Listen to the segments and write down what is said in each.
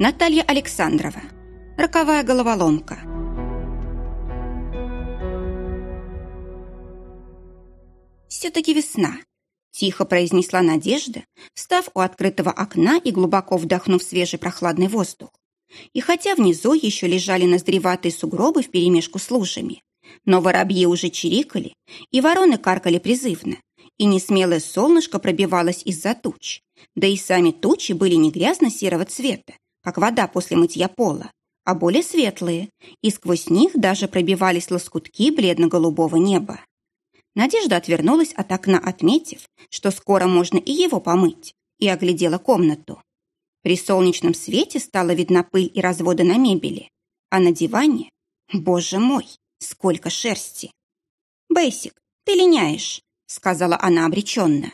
Наталья Александрова. Роковая головоломка. «Все-таки весна», – тихо произнесла Надежда, встав у открытого окна и глубоко вдохнув свежий прохладный воздух. И хотя внизу еще лежали наздреватые сугробы вперемешку с лужами, но воробьи уже чирикали, и вороны каркали призывно, и несмелое солнышко пробивалось из-за туч, да и сами тучи были не грязно-серого цвета, как вода после мытья пола, а более светлые, и сквозь них даже пробивались лоскутки бледно-голубого неба. Надежда отвернулась от окна, отметив, что скоро можно и его помыть, и оглядела комнату. При солнечном свете стала видна пыль и разводы на мебели, а на диване, боже мой, сколько шерсти. «Бейсик, ты линяешь», — сказала она обреченно.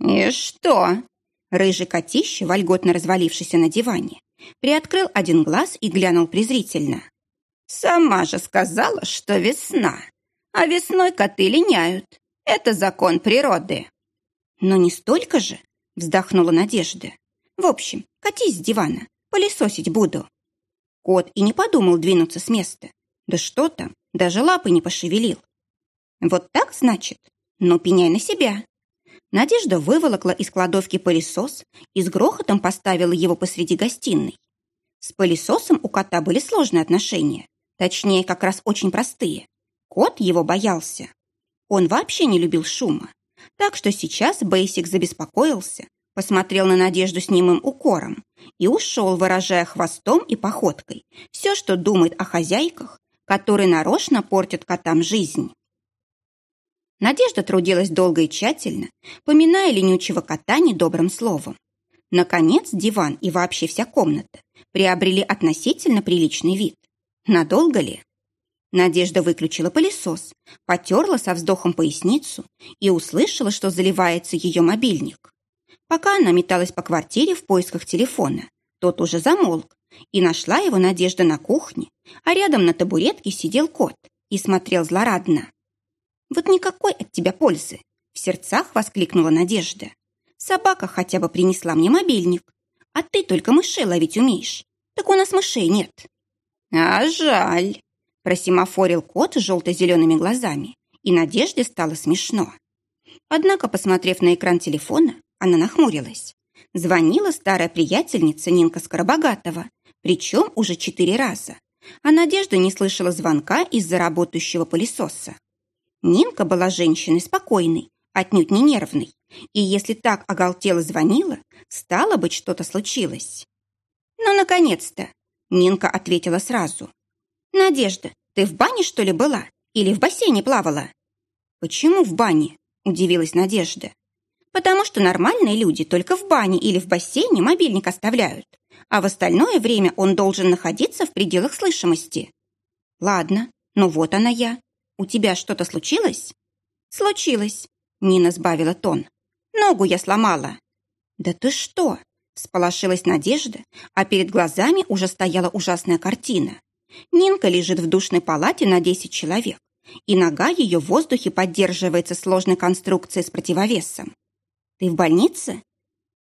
«И что?» Рыжий котище, вольготно развалившийся на диване, приоткрыл один глаз и глянул презрительно. «Сама же сказала, что весна, а весной коты линяют. Это закон природы». «Но не столько же», — вздохнула Надежда. «В общем, катись с дивана, пылесосить буду». Кот и не подумал двинуться с места. Да что там, даже лапы не пошевелил. «Вот так, значит? Ну, пеняй на себя». Надежда выволокла из кладовки пылесос и с грохотом поставила его посреди гостиной. С пылесосом у кота были сложные отношения, точнее, как раз очень простые. Кот его боялся. Он вообще не любил шума. Так что сейчас Бейсик забеспокоился, посмотрел на Надежду с немым укором и ушел, выражая хвостом и походкой все, что думает о хозяйках, которые нарочно портят котам жизнь. Надежда трудилась долго и тщательно, поминая ленючего кота недобрым словом. Наконец, диван и вообще вся комната приобрели относительно приличный вид. Надолго ли? Надежда выключила пылесос, потерла со вздохом поясницу и услышала, что заливается ее мобильник. Пока она металась по квартире в поисках телефона, тот уже замолк, и нашла его Надежда на кухне, а рядом на табуретке сидел кот и смотрел злорадно. «Вот никакой от тебя пользы!» В сердцах воскликнула Надежда. «Собака хотя бы принесла мне мобильник, а ты только мышей ловить умеешь. Так у нас мышей нет». «А жаль!» Просимофорил кот с желто-зелеными глазами, и Надежде стало смешно. Однако, посмотрев на экран телефона, она нахмурилась. Звонила старая приятельница Нинка Скоробогатова, причем уже четыре раза, а Надежда не слышала звонка из-за работающего пылесоса. Нинка была женщиной спокойной, отнюдь не нервной, и если так оголтело звонила, стало быть, что-то случилось. «Ну, наконец-то!» Нинка ответила сразу. «Надежда, ты в бане, что ли, была? Или в бассейне плавала?» «Почему в бане?» – удивилась Надежда. «Потому что нормальные люди только в бане или в бассейне мобильник оставляют, а в остальное время он должен находиться в пределах слышимости». «Ладно, ну вот она я. «У тебя что-то случилось?» «Случилось», — Нина сбавила тон. «Ногу я сломала». «Да ты что?» — всполошилась Надежда, а перед глазами уже стояла ужасная картина. Нинка лежит в душной палате на 10 человек, и нога ее в воздухе поддерживается сложной конструкцией с противовесом. «Ты в больнице?»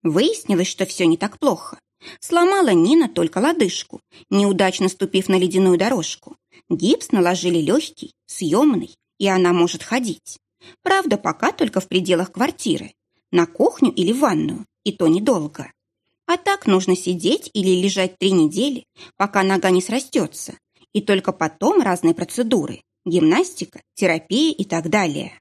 Выяснилось, что все не так плохо. Сломала Нина только лодыжку, неудачно ступив на ледяную дорожку. Гипс наложили легкий, съемный, и она может ходить. Правда, пока только в пределах квартиры. На кухню или ванную, и то недолго. А так нужно сидеть или лежать три недели, пока нога не срастется. И только потом разные процедуры, гимнастика, терапия и так далее.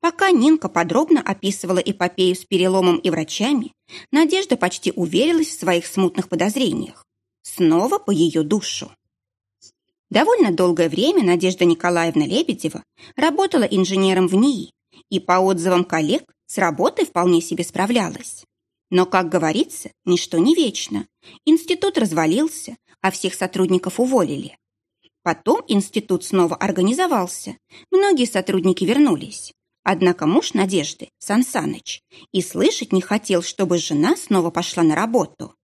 Пока Нинка подробно описывала эпопею с переломом и врачами, Надежда почти уверилась в своих смутных подозрениях. Снова по ее душу. Довольно долгое время Надежда Николаевна Лебедева работала инженером в НИИ и, по отзывам коллег, с работой вполне себе справлялась. Но, как говорится, ничто не вечно. Институт развалился, а всех сотрудников уволили. Потом институт снова организовался, многие сотрудники вернулись. Однако муж Надежды, Сансаныч, и слышать не хотел, чтобы жена снова пошла на работу.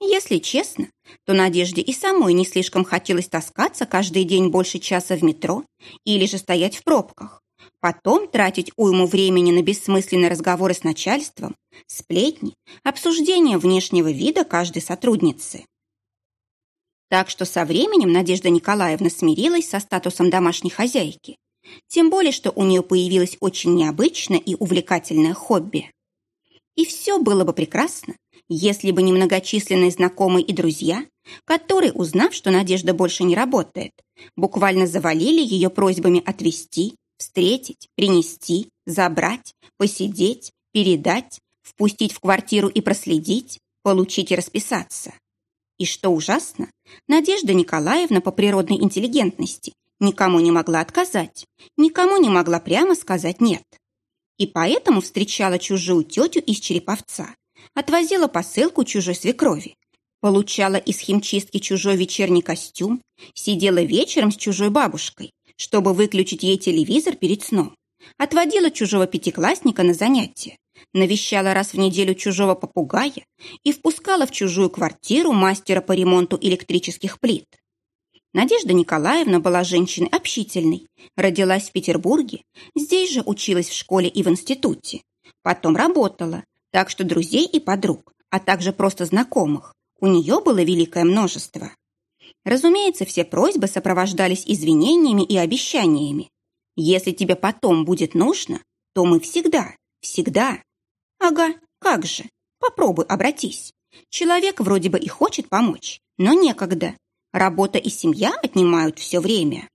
Если честно, то Надежде и самой не слишком хотелось таскаться каждый день больше часа в метро или же стоять в пробках. Потом тратить уйму времени на бессмысленные разговоры с начальством, сплетни, обсуждение внешнего вида каждой сотрудницы. Так что со временем Надежда Николаевна смирилась со статусом домашней хозяйки. Тем более, что у нее появилось очень необычное и увлекательное хобби. И все было бы прекрасно, если бы не многочисленные знакомые и друзья, которые, узнав, что Надежда больше не работает, буквально завалили ее просьбами отвезти, встретить, принести, забрать, посидеть, передать, впустить в квартиру и проследить, получить и расписаться. И что ужасно, Надежда Николаевна по природной интеллигентности никому не могла отказать, никому не могла прямо сказать «нет». И поэтому встречала чужую тетю из Череповца, отвозила посылку чужой свекрови, получала из химчистки чужой вечерний костюм, сидела вечером с чужой бабушкой, чтобы выключить ей телевизор перед сном, отводила чужого пятиклассника на занятия, навещала раз в неделю чужого попугая и впускала в чужую квартиру мастера по ремонту электрических плит. Надежда Николаевна была женщиной общительной, родилась в Петербурге, здесь же училась в школе и в институте. Потом работала, так что друзей и подруг, а также просто знакомых, у нее было великое множество. Разумеется, все просьбы сопровождались извинениями и обещаниями. Если тебе потом будет нужно, то мы всегда, всегда. Ага, как же, попробуй обратись. Человек вроде бы и хочет помочь, но некогда. Работа и семья отнимают все время.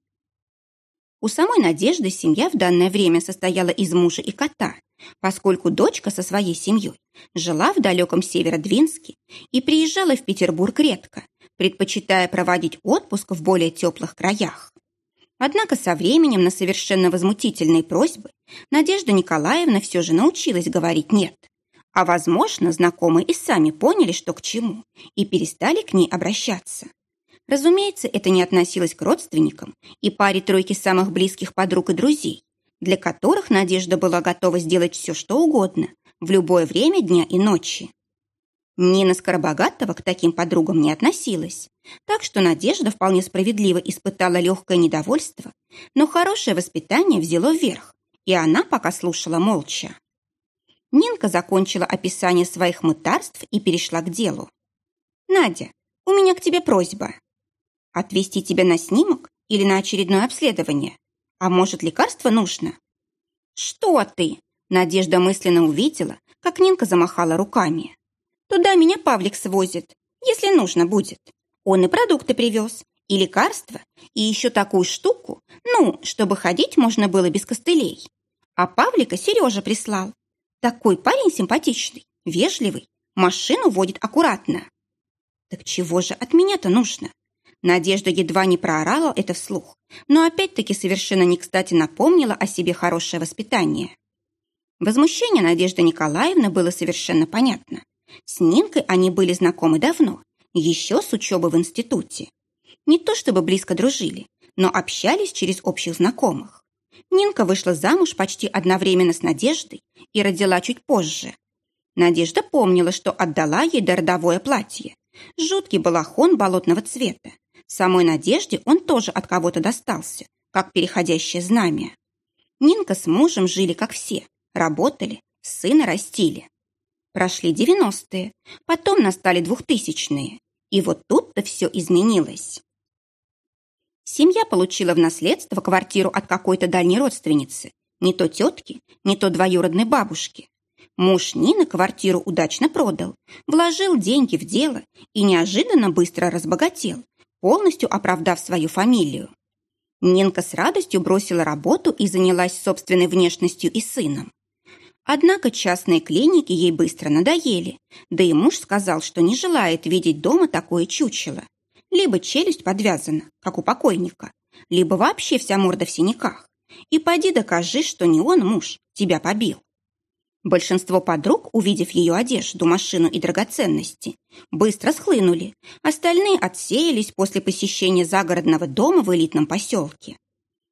У самой Надежды семья в данное время состояла из мужа и кота, поскольку дочка со своей семьей жила в далеком Северодвинске и приезжала в Петербург редко, предпочитая проводить отпуск в более теплых краях. Однако со временем на совершенно возмутительные просьбы Надежда Николаевна все же научилась говорить «нет». А, возможно, знакомые и сами поняли, что к чему, и перестали к ней обращаться. Разумеется, это не относилось к родственникам и паре тройки самых близких подруг и друзей, для которых Надежда была готова сделать все, что угодно, в любое время дня и ночи. Нина Скоробогатова к таким подругам не относилась, так что Надежда вполне справедливо испытала легкое недовольство, но хорошее воспитание взяло вверх, и она пока слушала молча. Нинка закончила описание своих мытарств и перешла к делу. «Надя, у меня к тебе просьба». Отвезти тебя на снимок или на очередное обследование? А может, лекарство нужно? Что ты? Надежда мысленно увидела, как Нинка замахала руками. Туда меня Павлик свозит, если нужно будет. Он и продукты привез, и лекарства, и еще такую штуку, ну, чтобы ходить можно было без костылей. А Павлика Сережа прислал. Такой парень симпатичный, вежливый, машину водит аккуратно. Так чего же от меня-то нужно? Надежда едва не проорала это вслух, но опять-таки совершенно не кстати напомнила о себе хорошее воспитание. Возмущение Надежды Николаевны было совершенно понятно. С Нинкой они были знакомы давно, еще с учебы в институте. Не то чтобы близко дружили, но общались через общих знакомых. Нинка вышла замуж почти одновременно с Надеждой и родила чуть позже. Надежда помнила, что отдала ей дородовое платье. Жуткий балахон болотного цвета, Самой Надежде он тоже от кого-то достался, как переходящее знамя. Нинка с мужем жили как все, работали, сына растили. Прошли девяностые, потом настали двухтысячные, и вот тут-то все изменилось. Семья получила в наследство квартиру от какой-то дальней родственницы, не то тетки, не то двоюродной бабушки. Муж Нины квартиру удачно продал, вложил деньги в дело и неожиданно быстро разбогател, полностью оправдав свою фамилию. Нинка с радостью бросила работу и занялась собственной внешностью и сыном. Однако частные клиники ей быстро надоели, да и муж сказал, что не желает видеть дома такое чучело. Либо челюсть подвязана, как у покойника, либо вообще вся морда в синяках. И пойди докажи, что не он, муж, тебя побил. Большинство подруг, увидев ее одежду, машину и драгоценности, быстро схлынули. Остальные отсеялись после посещения загородного дома в элитном поселке.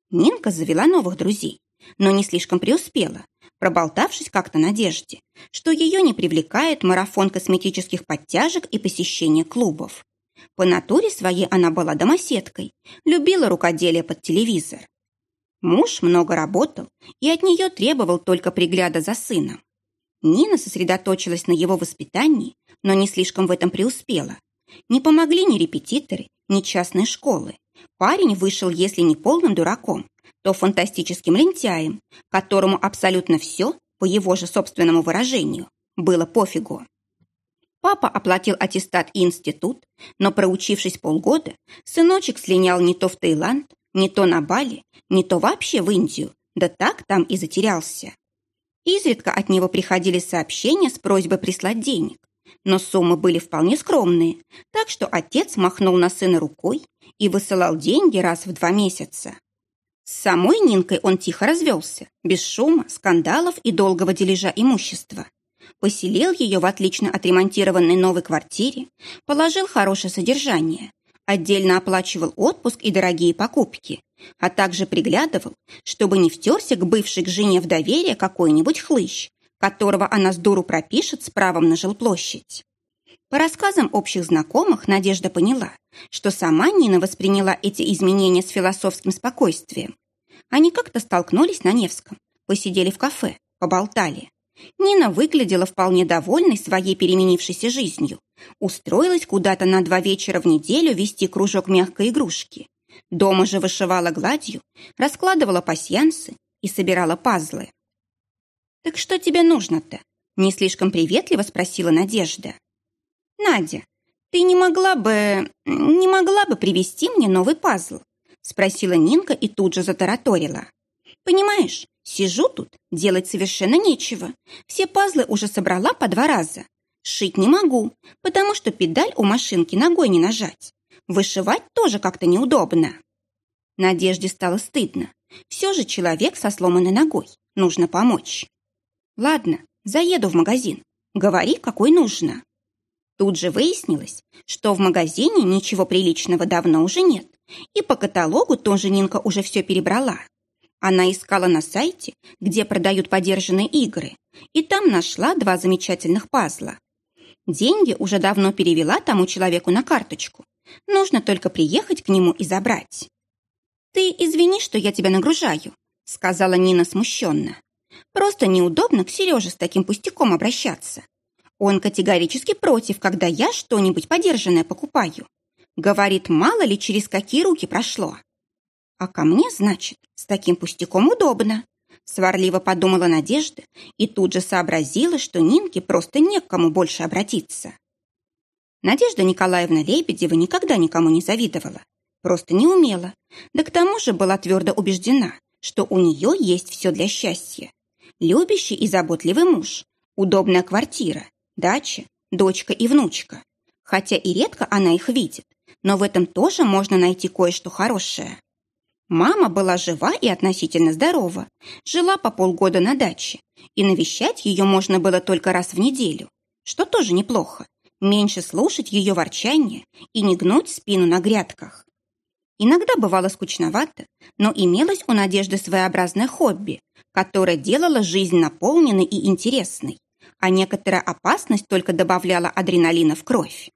Нинка завела новых друзей, но не слишком преуспела, проболтавшись как-то надежде, что ее не привлекает марафон косметических подтяжек и посещение клубов. По натуре своей она была домоседкой, любила рукоделие под телевизор. Муж много работал и от нее требовал только пригляда за сыном. Нина сосредоточилась на его воспитании, но не слишком в этом преуспела. Не помогли ни репетиторы, ни частные школы. Парень вышел, если не полным дураком, то фантастическим лентяем, которому абсолютно все, по его же собственному выражению, было пофигу. Папа оплатил аттестат и институт, но, проучившись полгода, сыночек слинял не то в Таиланд, не то на Бали, не то вообще в Индию, да так там и затерялся. Изредка от него приходили сообщения с просьбой прислать денег, но суммы были вполне скромные, так что отец махнул на сына рукой и высылал деньги раз в два месяца. С самой Нинкой он тихо развелся, без шума, скандалов и долгого дележа имущества. Поселил ее в отлично отремонтированной новой квартире, положил хорошее содержание, отдельно оплачивал отпуск и дорогие покупки, а также приглядывал, чтобы не втерся к бывшей к жене в доверие какой-нибудь хлыщ, которого она с дуру пропишет с правом на жилплощадь. По рассказам общих знакомых Надежда поняла, что сама Нина восприняла эти изменения с философским спокойствием. Они как-то столкнулись на Невском, посидели в кафе, поболтали. Нина выглядела вполне довольной своей переменившейся жизнью. Устроилась куда-то на два вечера в неделю вести кружок мягкой игрушки. Дома же вышивала гладью, раскладывала пасьянсы и собирала пазлы. «Так что тебе нужно-то?» Не слишком приветливо спросила Надежда. «Надя, ты не могла бы... не могла бы привезти мне новый пазл?» Спросила Нинка и тут же затараторила. «Понимаешь, сижу тут, делать совершенно нечего. Все пазлы уже собрала по два раза. Шить не могу, потому что педаль у машинки ногой не нажать. Вышивать тоже как-то неудобно». Надежде стало стыдно. Все же человек со сломанной ногой. Нужно помочь. Ладно, заеду в магазин. Говори, какой нужно. Тут же выяснилось, что в магазине ничего приличного давно уже нет. И по каталогу тоже Нинка уже все перебрала. Она искала на сайте, где продают подержанные игры, и там нашла два замечательных пазла. Деньги уже давно перевела тому человеку на карточку. Нужно только приехать к нему и забрать. «Ты извини, что я тебя нагружаю», — сказала Нина смущенно. Просто неудобно к Сереже с таким пустяком обращаться. Он категорически против, когда я что-нибудь подержанное покупаю. Говорит, мало ли через какие руки прошло. А ко мне, значит, с таким пустяком удобно. Сварливо подумала Надежда и тут же сообразила, что Нинке просто не к кому больше обратиться. Надежда Николаевна Лебедева никогда никому не завидовала, просто не умела, да к тому же была твердо убеждена, что у нее есть все для счастья любящий и заботливый муж, удобная квартира, дача, дочка и внучка. Хотя и редко она их видит, но в этом тоже можно найти кое-что хорошее. Мама была жива и относительно здорова, жила по полгода на даче, и навещать ее можно было только раз в неделю, что тоже неплохо, меньше слушать ее ворчание и не гнуть спину на грядках. Иногда бывало скучновато, но имелось у Надежды своеобразное хобби, которое делало жизнь наполненной и интересной, а некоторая опасность только добавляла адреналина в кровь.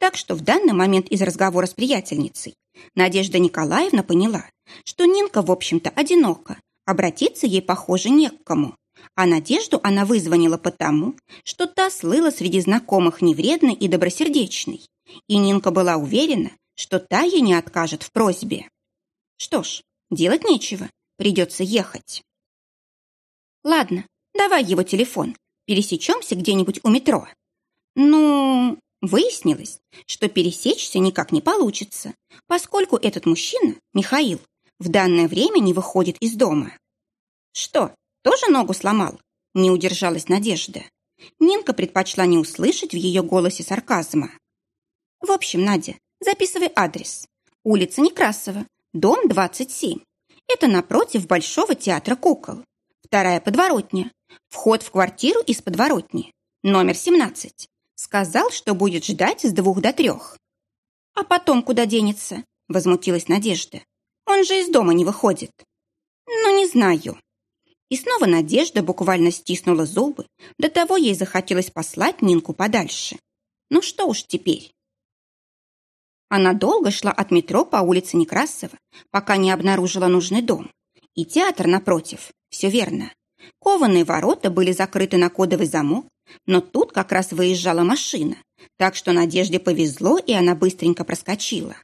Так что в данный момент из разговора с приятельницей Надежда Николаевна поняла, что Нинка, в общем-то, одинока, обратиться ей, похоже, не к кому. А Надежду она вызвонила потому, что та слыла среди знакомых невредной и добросердечной, и Нинка была уверена, что та ей не откажет в просьбе. Что ж, делать нечего, придется ехать. Ладно, давай его телефон, пересечемся где-нибудь у метро. Ну, выяснилось, что пересечься никак не получится, поскольку этот мужчина, Михаил, в данное время не выходит из дома. Что, тоже ногу сломал? Не удержалась Надежда. Нинка предпочла не услышать в ее голосе сарказма. В общем, Надя, Записывай адрес. Улица Некрасова, дом 27. Это напротив Большого театра кукол. Вторая подворотня. Вход в квартиру из подворотни. Номер 17. Сказал, что будет ждать с двух до трех. А потом куда денется? Возмутилась Надежда. Он же из дома не выходит. Ну, не знаю. И снова Надежда буквально стиснула зубы. До того ей захотелось послать Нинку подальше. Ну что уж теперь. Она долго шла от метро по улице Некрасова, пока не обнаружила нужный дом. И театр напротив. Все верно. Кованые ворота были закрыты на кодовый замок, но тут как раз выезжала машина, так что Надежде повезло, и она быстренько проскочила.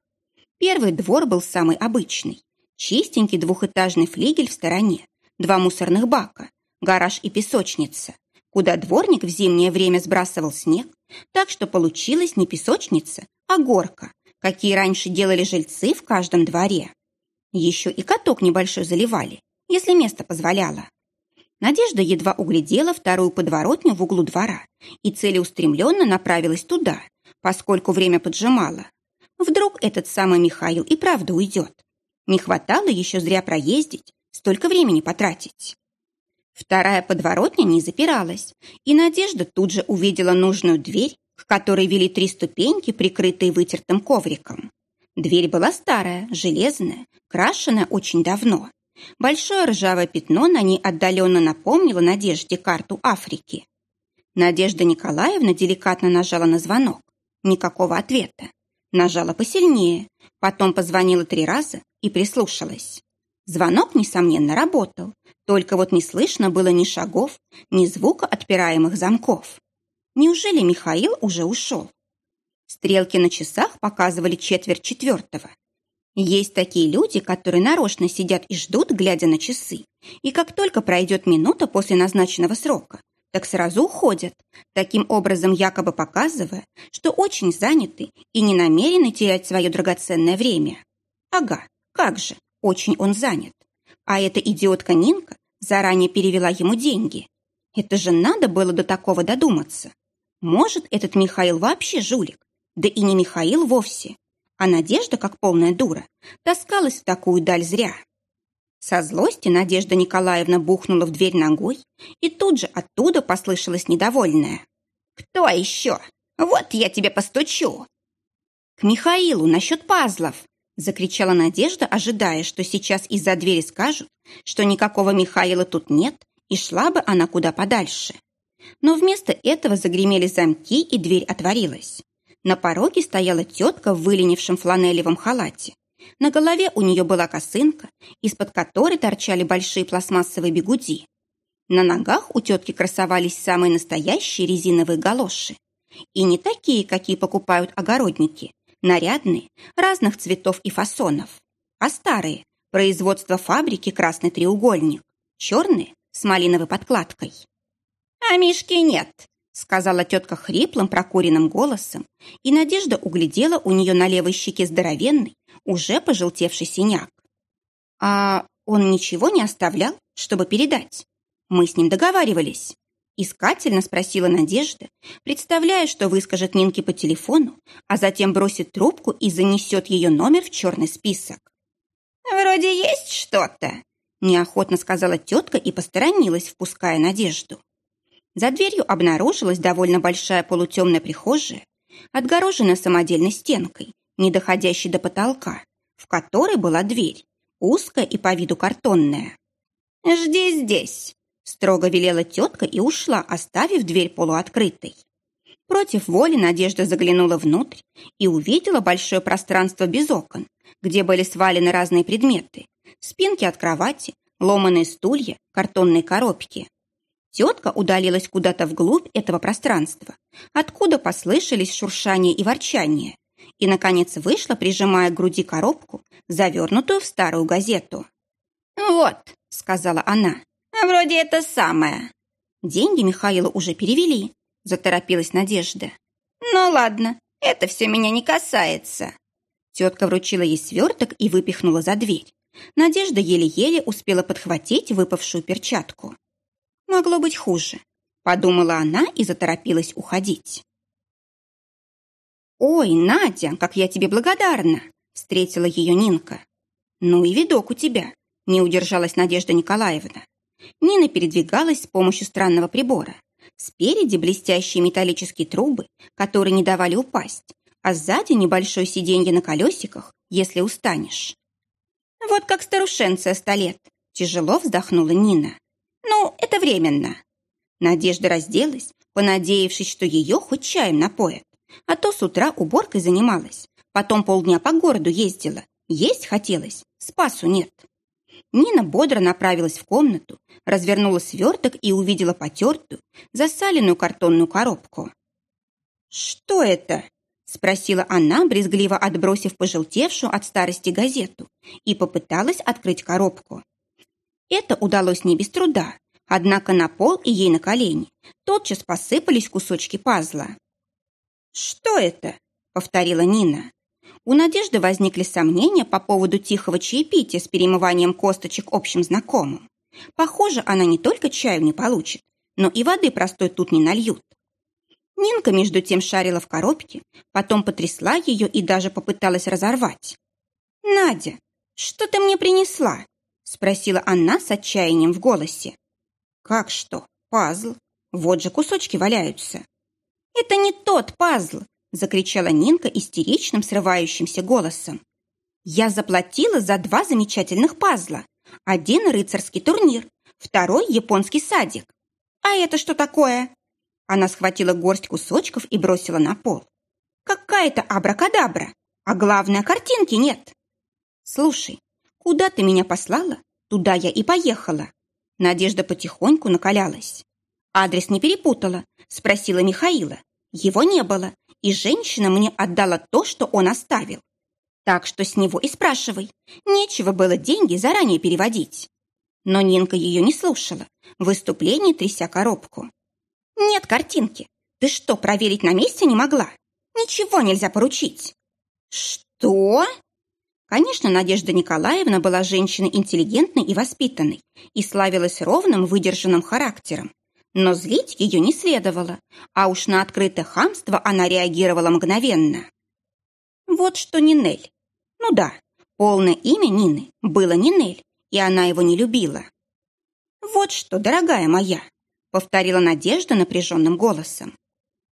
Первый двор был самый обычный. Чистенький двухэтажный флигель в стороне, два мусорных бака, гараж и песочница, куда дворник в зимнее время сбрасывал снег, так что получилась не песочница, а горка, какие раньше делали жильцы в каждом дворе. Еще и каток небольшой заливали, если место позволяло. Надежда едва углядела вторую подворотню в углу двора и целеустремленно направилась туда, поскольку время поджимало. Вдруг этот самый Михаил и правда уйдет. Не хватало еще зря проездить, столько времени потратить. Вторая подворотня не запиралась, и Надежда тут же увидела нужную дверь, к которой вели три ступеньки, прикрытые вытертым ковриком. Дверь была старая, железная, крашеная очень давно. Большое ржавое пятно на ней отдаленно напомнило Надежде карту Африки. Надежда Николаевна деликатно нажала на звонок. Никакого ответа. Нажала посильнее, потом позвонила три раза и прислушалась. Звонок, несомненно, работал, только вот не слышно было ни шагов, ни звука отпираемых замков. Неужели Михаил уже ушел? Стрелки на часах показывали четверть четвертого. Есть такие люди, которые нарочно сидят и ждут, глядя на часы, и как только пройдет минута после назначенного срока, так сразу уходят, таким образом якобы показывая, что очень заняты и не намерены терять свое драгоценное время. Ага, как же, очень он занят. А эта идиотка Нинка заранее перевела ему деньги. Это же надо было до такого додуматься. Может, этот Михаил вообще жулик, да и не Михаил вовсе. А Надежда, как полная дура, таскалась в такую даль зря. Со злости Надежда Николаевна бухнула в дверь ногой, и тут же оттуда послышалось недовольное. «Кто еще? Вот я тебе постучу!» «К Михаилу насчет пазлов!» закричала Надежда, ожидая, что сейчас из-за двери скажут, что никакого Михаила тут нет, и шла бы она куда подальше. Но вместо этого загремели замки, и дверь отворилась. На пороге стояла тетка в выленившем фланелевом халате. На голове у нее была косынка, из-под которой торчали большие пластмассовые бегуди. На ногах у тетки красовались самые настоящие резиновые галоши. И не такие, какие покупают огородники, нарядные, разных цветов и фасонов, а старые, производство фабрики «Красный треугольник», черные, с малиновой подкладкой. «А Мишки нет», сказала тетка хриплым прокуренным голосом, и Надежда углядела у нее на левой щеке здоровенный, уже пожелтевший синяк. «А он ничего не оставлял, чтобы передать? Мы с ним договаривались». Искательно спросила Надежда, представляя, что выскажет Нинке по телефону, а затем бросит трубку и занесет ее номер в черный список. «Вроде есть что-то», – неохотно сказала тетка и посторонилась, впуская Надежду. За дверью обнаружилась довольно большая полутемная прихожая, отгороженная самодельной стенкой, не доходящей до потолка, в которой была дверь, узкая и по виду картонная. «Жди здесь», — строго велела тетка и ушла, оставив дверь полуоткрытой. Против воли Надежда заглянула внутрь и увидела большое пространство без окон, где были свалены разные предметы, спинки от кровати, ломаные стулья, картонные коробки. Тетка удалилась куда-то вглубь этого пространства, откуда послышались шуршание и ворчание, и, наконец, вышла, прижимая к груди коробку, завернутую в старую газету. «Вот», — сказала она, — «вроде это самое». Деньги Михаилу уже перевели, заторопилась Надежда. «Ну ладно, это все меня не касается». Тетка вручила ей сверток и выпихнула за дверь. Надежда еле-еле успела подхватить выпавшую перчатку. Могло быть хуже, подумала она и заторопилась уходить. «Ой, Надя, как я тебе благодарна!» встретила ее Нинка. «Ну и видок у тебя!» не удержалась Надежда Николаевна. Нина передвигалась с помощью странного прибора. Спереди блестящие металлические трубы, которые не давали упасть, а сзади небольшое сиденье на колесиках, если устанешь. «Вот как старушенция сто лет!» тяжело вздохнула Нина. Ну, это временно. Надежда разделась, понадеявшись, что ее хоть чаем напоят. А то с утра уборкой занималась, потом полдня по городу ездила. Есть хотелось, спасу нет. Нина бодро направилась в комнату, развернула сверток и увидела потертую, засаленную картонную коробку. «Что это?» – спросила она, брезгливо отбросив пожелтевшую от старости газету, и попыталась открыть коробку. Это удалось не без труда, однако на пол и ей на колени тотчас посыпались кусочки пазла. «Что это?» – повторила Нина. У Надежды возникли сомнения по поводу тихого чаепития с перемыванием косточек общим знакомым. Похоже, она не только чаю не получит, но и воды простой тут не нальют. Нинка между тем шарила в коробке, потом потрясла ее и даже попыталась разорвать. «Надя, что ты мне принесла?» Спросила она с отчаянием в голосе. «Как что? Пазл. Вот же кусочки валяются». «Это не тот пазл!» закричала Нинка истеричным срывающимся голосом. «Я заплатила за два замечательных пазла. Один рыцарский турнир, второй японский садик. А это что такое?» Она схватила горсть кусочков и бросила на пол. «Какая-то абракадабра, а главное, картинки нет». «Слушай, куда ты меня послала, туда я и поехала». Надежда потихоньку накалялась. Адрес не перепутала, спросила Михаила. Его не было, и женщина мне отдала то, что он оставил. Так что с него и спрашивай. Нечего было деньги заранее переводить. Но Нинка ее не слушала, в выступлении тряся коробку. «Нет картинки. Ты что, проверить на месте не могла? Ничего нельзя поручить». «Что?» Конечно, Надежда Николаевна была женщиной интеллигентной и воспитанной и славилась ровным, выдержанным характером. Но злить ее не следовало, а уж на открытое хамство она реагировала мгновенно. Вот что Нинель. Ну да, полное имя Нины было Нинель, и она его не любила. «Вот что, дорогая моя», — повторила Надежда напряженным голосом.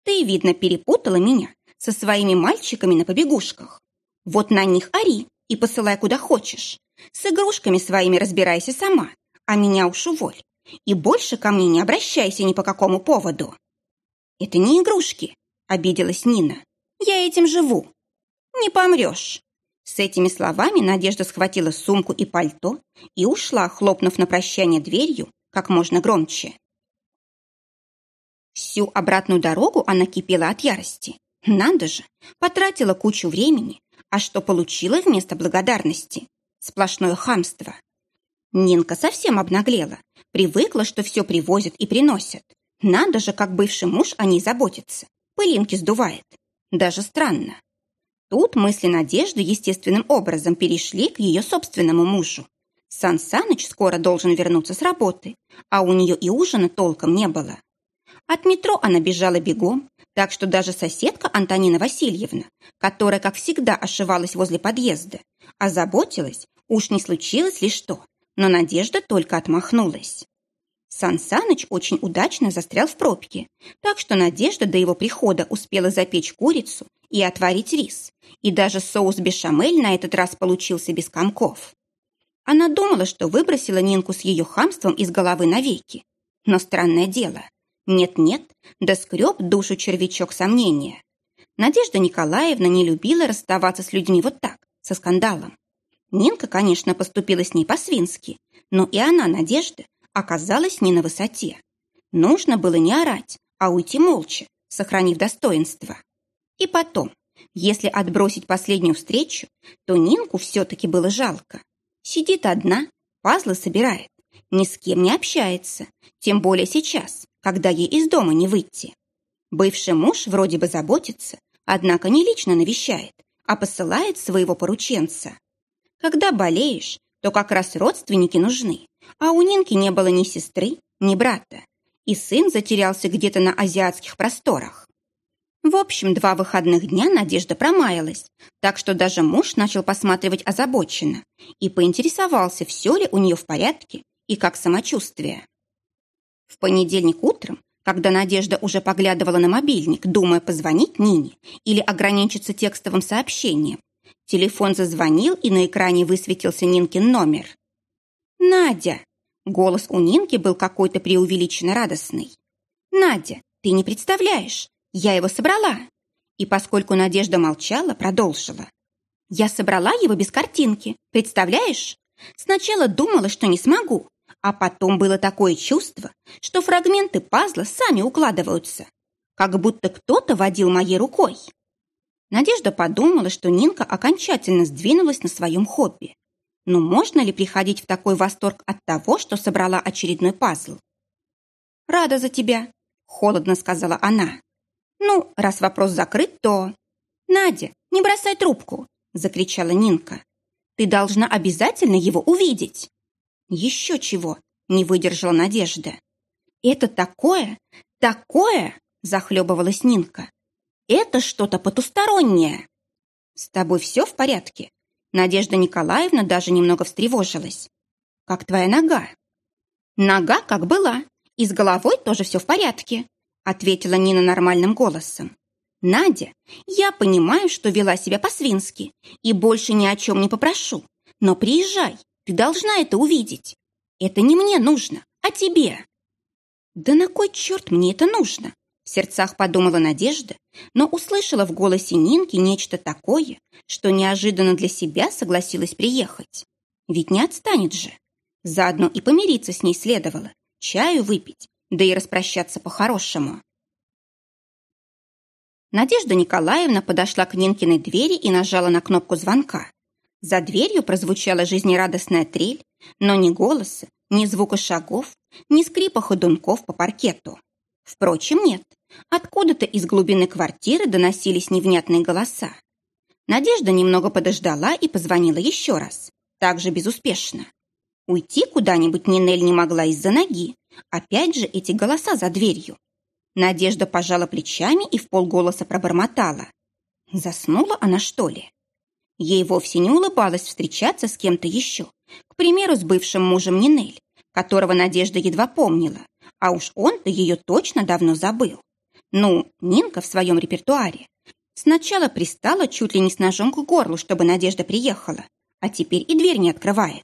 «Ты, видно, перепутала меня со своими мальчиками на побегушках. Вот на них ори и посылай куда хочешь. С игрушками своими разбирайся сама, а меня уж уволь. И больше ко мне не обращайся ни по какому поводу». «Это не игрушки», — обиделась Нина. «Я этим живу». «Не помрешь». С этими словами Надежда схватила сумку и пальто и ушла, хлопнув на прощание дверью как можно громче. Всю обратную дорогу она кипела от ярости. Надо же, потратила кучу времени, а что получила вместо благодарности? Сплошное хамство. Нинка совсем обнаглела, привыкла, что все привозят и приносят. Надо же, как бывший муж о ней заботится, пылинки сдувает. Даже странно. Тут мысли Надежды естественным образом перешли к ее собственному мужу. Сан Саныч скоро должен вернуться с работы, а у нее и ужина толком не было. От метро она бежала бегом, так что даже соседка Антонина Васильевна, которая, как всегда, ошивалась возле подъезда, озаботилась, уж не случилось ли что, но Надежда только отмахнулась. Сан Саныч очень удачно застрял в пробке, так что Надежда до его прихода успела запечь курицу и отварить рис, и даже соус бешамель на этот раз получился без комков. Она думала, что выбросила Нинку с ее хамством из головы навеки. Но странное дело. Нет-нет, да скреб душу червячок сомнения. Надежда Николаевна не любила расставаться с людьми вот так, со скандалом. Нинка, конечно, поступила с ней по-свински, но и она, Надежда, оказалась не на высоте. Нужно было не орать, а уйти молча, сохранив достоинство. И потом, если отбросить последнюю встречу, то Нинку все-таки было жалко. Сидит одна, пазлы собирает, ни с кем не общается, тем более сейчас, когда ей из дома не выйти. Бывший муж вроде бы заботится, однако не лично навещает, а посылает своего порученца. Когда болеешь, то как раз родственники нужны, а у Нинки не было ни сестры, ни брата, и сын затерялся где-то на азиатских просторах. В общем, два выходных дня Надежда промаялась, так что даже муж начал посматривать озабоченно и поинтересовался, все ли у нее в порядке и как самочувствие. В понедельник утром, когда Надежда уже поглядывала на мобильник, думая позвонить Нине или ограничиться текстовым сообщением, Телефон зазвонил, и на экране высветился Нинкин номер. «Надя!» Голос у Нинки был какой-то преувеличенно радостный. «Надя, ты не представляешь, я его собрала!» И поскольку Надежда молчала, продолжила. «Я собрала его без картинки, представляешь? Сначала думала, что не смогу, а потом было такое чувство, что фрагменты пазла сами укладываются. как будто кто-то водил моей рукой. Надежда подумала, что Нинка окончательно сдвинулась на своем хобби. Но можно ли приходить в такой восторг от того, что собрала очередной пазл? «Рада за тебя», — холодно сказала она. «Ну, раз вопрос закрыт, то...» «Надя, не бросай трубку!» — закричала Нинка. «Ты должна обязательно его увидеть!» «Еще чего!» — не выдержала Надежда. «Это такое, такое!» — захлебывалась Нинка. «Это что-то потустороннее!» «С тобой все в порядке?» Надежда Николаевна даже немного встревожилась. «Как твоя нога?» «Нога как была, и с головой тоже все в порядке», ответила Нина нормальным голосом. «Надя, я понимаю, что вела себя по-свински и больше ни о чем не попрошу, но приезжай, ты должна это увидеть. Это не мне нужно, а тебе». «Да на кой черт мне это нужно?» В сердцах подумала Надежда, но услышала в голосе Нинки нечто такое, что неожиданно для себя согласилась приехать. Ведь не отстанет же. Заодно и помириться с ней следовало, чаю выпить, да и распрощаться по-хорошему. Надежда Николаевна подошла к Нинкиной двери и нажала на кнопку звонка. За дверью прозвучала жизнерадостная трель, но ни голоса, ни звука шагов, ни скрипа ходунков по паркету. Впрочем, нет. Откуда-то из глубины квартиры доносились невнятные голоса. Надежда немного подождала и позвонила еще раз. Также безуспешно. Уйти куда-нибудь Нинель не могла из-за ноги. Опять же эти голоса за дверью. Надежда пожала плечами и в полголоса пробормотала. Заснула она, что ли? Ей вовсе не улыбалось встречаться с кем-то еще. К примеру, с бывшим мужем Нинель, которого Надежда едва помнила. А уж он-то ее точно давно забыл. Ну, Нинка в своем репертуаре. Сначала пристала чуть ли не с ножом к горлу, чтобы Надежда приехала, а теперь и дверь не открывает.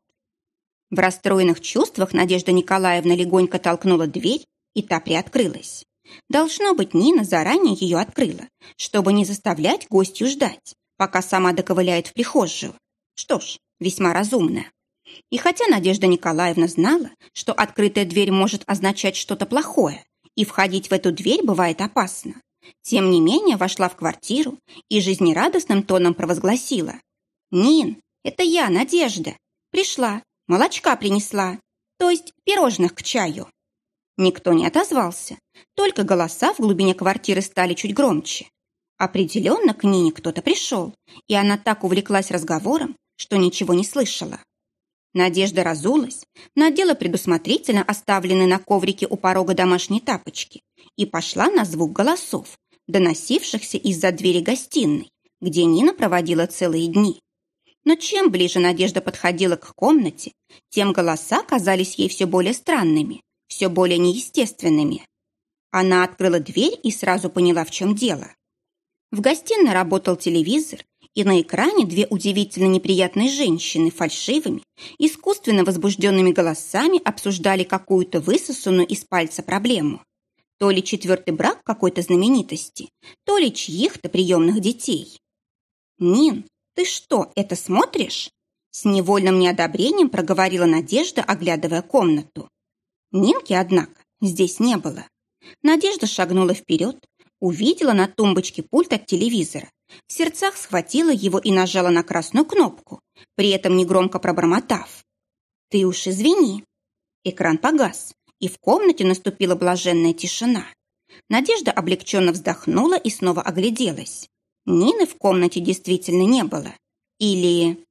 В расстроенных чувствах Надежда Николаевна легонько толкнула дверь, и та приоткрылась. Должно быть, Нина заранее ее открыла, чтобы не заставлять гостью ждать, пока сама доковыляет в прихожую. Что ж, весьма разумно. И хотя Надежда Николаевна знала, что открытая дверь может означать что-то плохое, и входить в эту дверь бывает опасно, тем не менее вошла в квартиру и жизнерадостным тоном провозгласила. «Нин, это я, Надежда. Пришла, молочка принесла, то есть пирожных к чаю». Никто не отозвался, только голоса в глубине квартиры стали чуть громче. Определенно к Нине кто-то пришел, и она так увлеклась разговором, что ничего не слышала. Надежда разулась, надела предусмотрительно оставленные на коврике у порога домашние тапочки и пошла на звук голосов, доносившихся из-за двери гостиной, где Нина проводила целые дни. Но чем ближе Надежда подходила к комнате, тем голоса казались ей все более странными, все более неестественными. Она открыла дверь и сразу поняла, в чем дело. В гостиной работал телевизор, и на экране две удивительно неприятные женщины фальшивыми, искусственно возбужденными голосами обсуждали какую-то высосанную из пальца проблему. То ли четвертый брак какой-то знаменитости, то ли чьих-то приемных детей. «Нин, ты что, это смотришь?» С невольным неодобрением проговорила Надежда, оглядывая комнату. Нинки, однако, здесь не было. Надежда шагнула вперед, увидела на тумбочке пульт от телевизора, в сердцах схватила его и нажала на красную кнопку, при этом негромко пробормотав. «Ты уж извини». Экран погас, и в комнате наступила блаженная тишина. Надежда облегченно вздохнула и снова огляделась. Нины в комнате действительно не было. Или...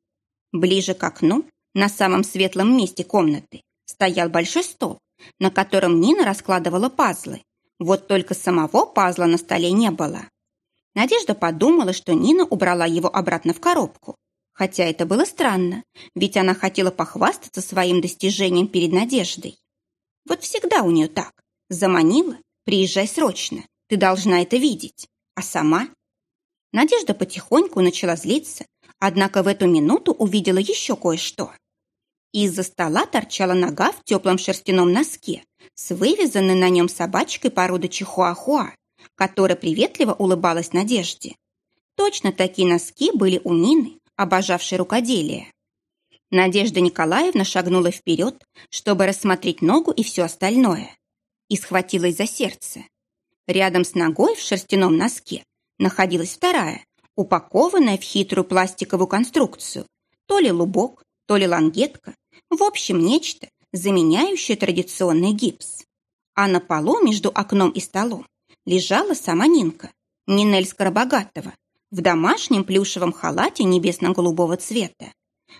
Ближе к окну, на самом светлом месте комнаты, стоял большой стол, на котором Нина раскладывала пазлы. Вот только самого пазла на столе не было. Надежда подумала, что Нина убрала его обратно в коробку. Хотя это было странно, ведь она хотела похвастаться своим достижением перед Надеждой. Вот всегда у нее так. Заманила, приезжай срочно, ты должна это видеть. А сама? Надежда потихоньку начала злиться, однако в эту минуту увидела еще кое-что. Из-за стола торчала нога в теплом шерстяном носке с вывязанной на нем собачкой породы чихуахуа, которая приветливо улыбалась Надежде. Точно такие носки были у Нины, обожавшей рукоделие. Надежда Николаевна шагнула вперед, чтобы рассмотреть ногу и все остальное. И схватилась за сердце. Рядом с ногой в шерстяном носке находилась вторая, упакованная в хитрую пластиковую конструкцию, то ли лубок, то ли лангетка, в общем, нечто, заменяющее традиционный гипс. А на полу между окном и столом лежала сама Нинка, Нинель Скоробогатова, в домашнем плюшевом халате небесно-голубого цвета.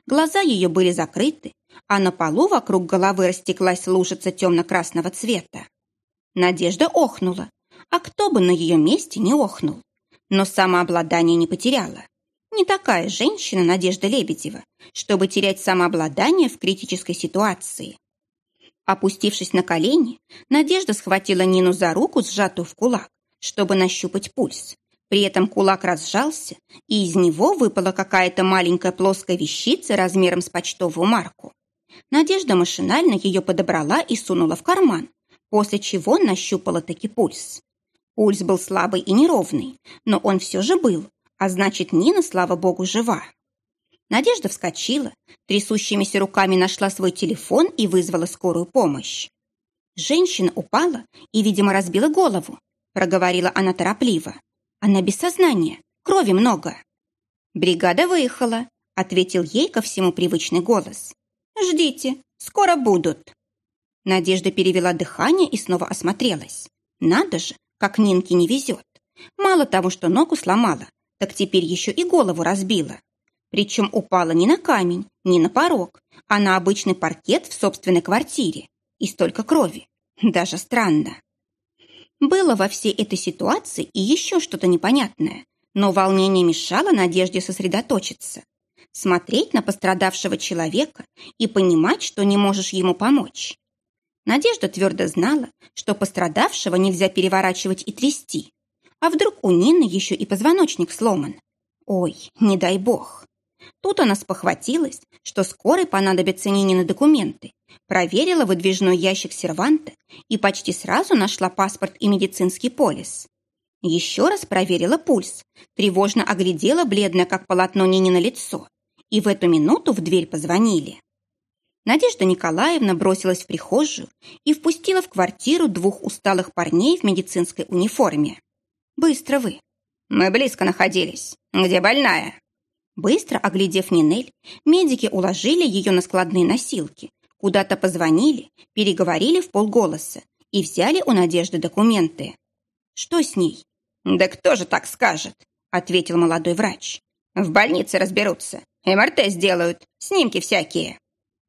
Глаза ее были закрыты, а на полу вокруг головы растеклась лужица темно-красного цвета. Надежда охнула, а кто бы на ее месте не охнул. Но самообладание не потеряла. Не такая женщина Надежда Лебедева, чтобы терять самообладание в критической ситуации. Опустившись на колени, Надежда схватила Нину за руку, сжатую в кулак, чтобы нащупать пульс. При этом кулак разжался, и из него выпала какая-то маленькая плоская вещица размером с почтовую марку. Надежда машинально ее подобрала и сунула в карман, после чего нащупала таки пульс. Пульс был слабый и неровный, но он все же был, а значит, Нина, слава богу, жива. Надежда вскочила, трясущимися руками нашла свой телефон и вызвала скорую помощь. Женщина упала и, видимо, разбила голову, проговорила она торопливо. Она без сознания, крови много. Бригада выехала, ответил ей ко всему привычный голос. Ждите, скоро будут. Надежда перевела дыхание и снова осмотрелась. Надо же, как Нинке не везет. Мало того, что ногу сломала, так теперь еще и голову разбила. Причем упала не на камень, не на порог, а на обычный паркет в собственной квартире. И столько крови. Даже странно. Было во всей этой ситуации и еще что-то непонятное, но волнение мешало Надежде сосредоточиться. Смотреть на пострадавшего человека и понимать, что не можешь ему помочь. Надежда твердо знала, что пострадавшего нельзя переворачивать и трясти. А вдруг у Нины еще и позвоночник сломан? Ой, не дай бог. Тут она спохватилась, что скорой понадобятся Нинины документы, проверила выдвижной ящик серванта и почти сразу нашла паспорт и медицинский полис. Еще раз проверила пульс, тревожно оглядела бледное, как полотно Нинина лицо, и в эту минуту в дверь позвонили. Надежда Николаевна бросилась в прихожую и впустила в квартиру двух усталых парней в медицинской униформе. «Быстро вы!» «Мы близко находились. Где больная?» Быстро оглядев Нинель, медики уложили ее на складные носилки, куда-то позвонили, переговорили в полголоса и взяли у Надежды документы. «Что с ней?» «Да кто же так скажет?» – ответил молодой врач. «В больнице разберутся. МРТ сделают, снимки всякие».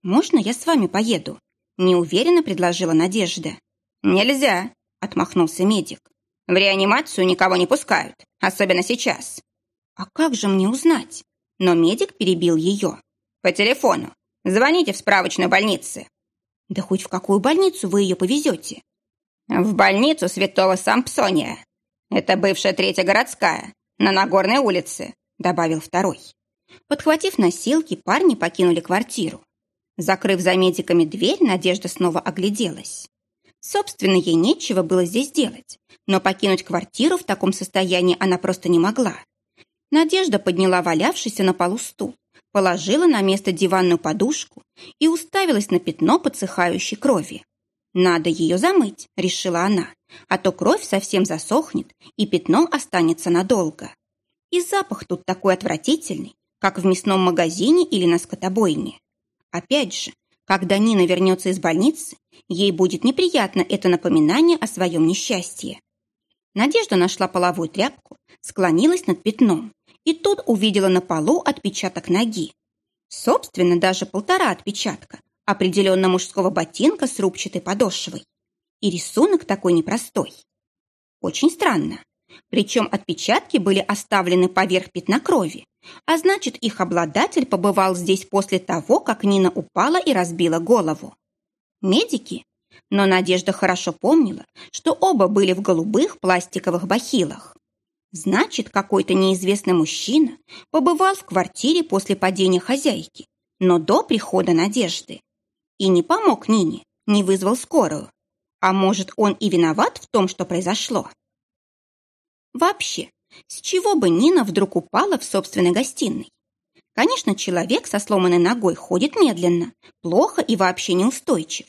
«Можно я с вами поеду?» – неуверенно предложила Надежда. «Нельзя», – отмахнулся медик. «В реанимацию никого не пускают, особенно сейчас». «А как же мне узнать?» Но медик перебил ее. «По телефону. Звоните в справочную больницу». «Да хоть в какую больницу вы ее повезете?» «В больницу святого Сампсония. Это бывшая третья городская, на Нагорной улице», добавил второй. Подхватив носилки, парни покинули квартиру. Закрыв за медиками дверь, Надежда снова огляделась. Собственно, ей нечего было здесь делать, но покинуть квартиру в таком состоянии она просто не могла. Надежда подняла валявшийся на полу стул, положила на место диванную подушку и уставилась на пятно подсыхающей крови. «Надо ее замыть», — решила она, «а то кровь совсем засохнет, и пятно останется надолго». И запах тут такой отвратительный, как в мясном магазине или на скотобойне. Опять же, когда Нина вернется из больницы, ей будет неприятно это напоминание о своем несчастье. Надежда нашла половую тряпку, склонилась над пятном и тут увидела на полу отпечаток ноги. Собственно, даже полтора отпечатка, определенно мужского ботинка с рубчатой подошвой. И рисунок такой непростой. Очень странно. Причем отпечатки были оставлены поверх пятна крови, а значит, их обладатель побывал здесь после того, как Нина упала и разбила голову. Медики? Но Надежда хорошо помнила, что оба были в голубых пластиковых бахилах. Значит, какой-то неизвестный мужчина побывал в квартире после падения хозяйки, но до прихода Надежды. И не помог Нине, не вызвал скорую. А может, он и виноват в том, что произошло? Вообще, с чего бы Нина вдруг упала в собственной гостиной? Конечно, человек со сломанной ногой ходит медленно, плохо и вообще неустойчив.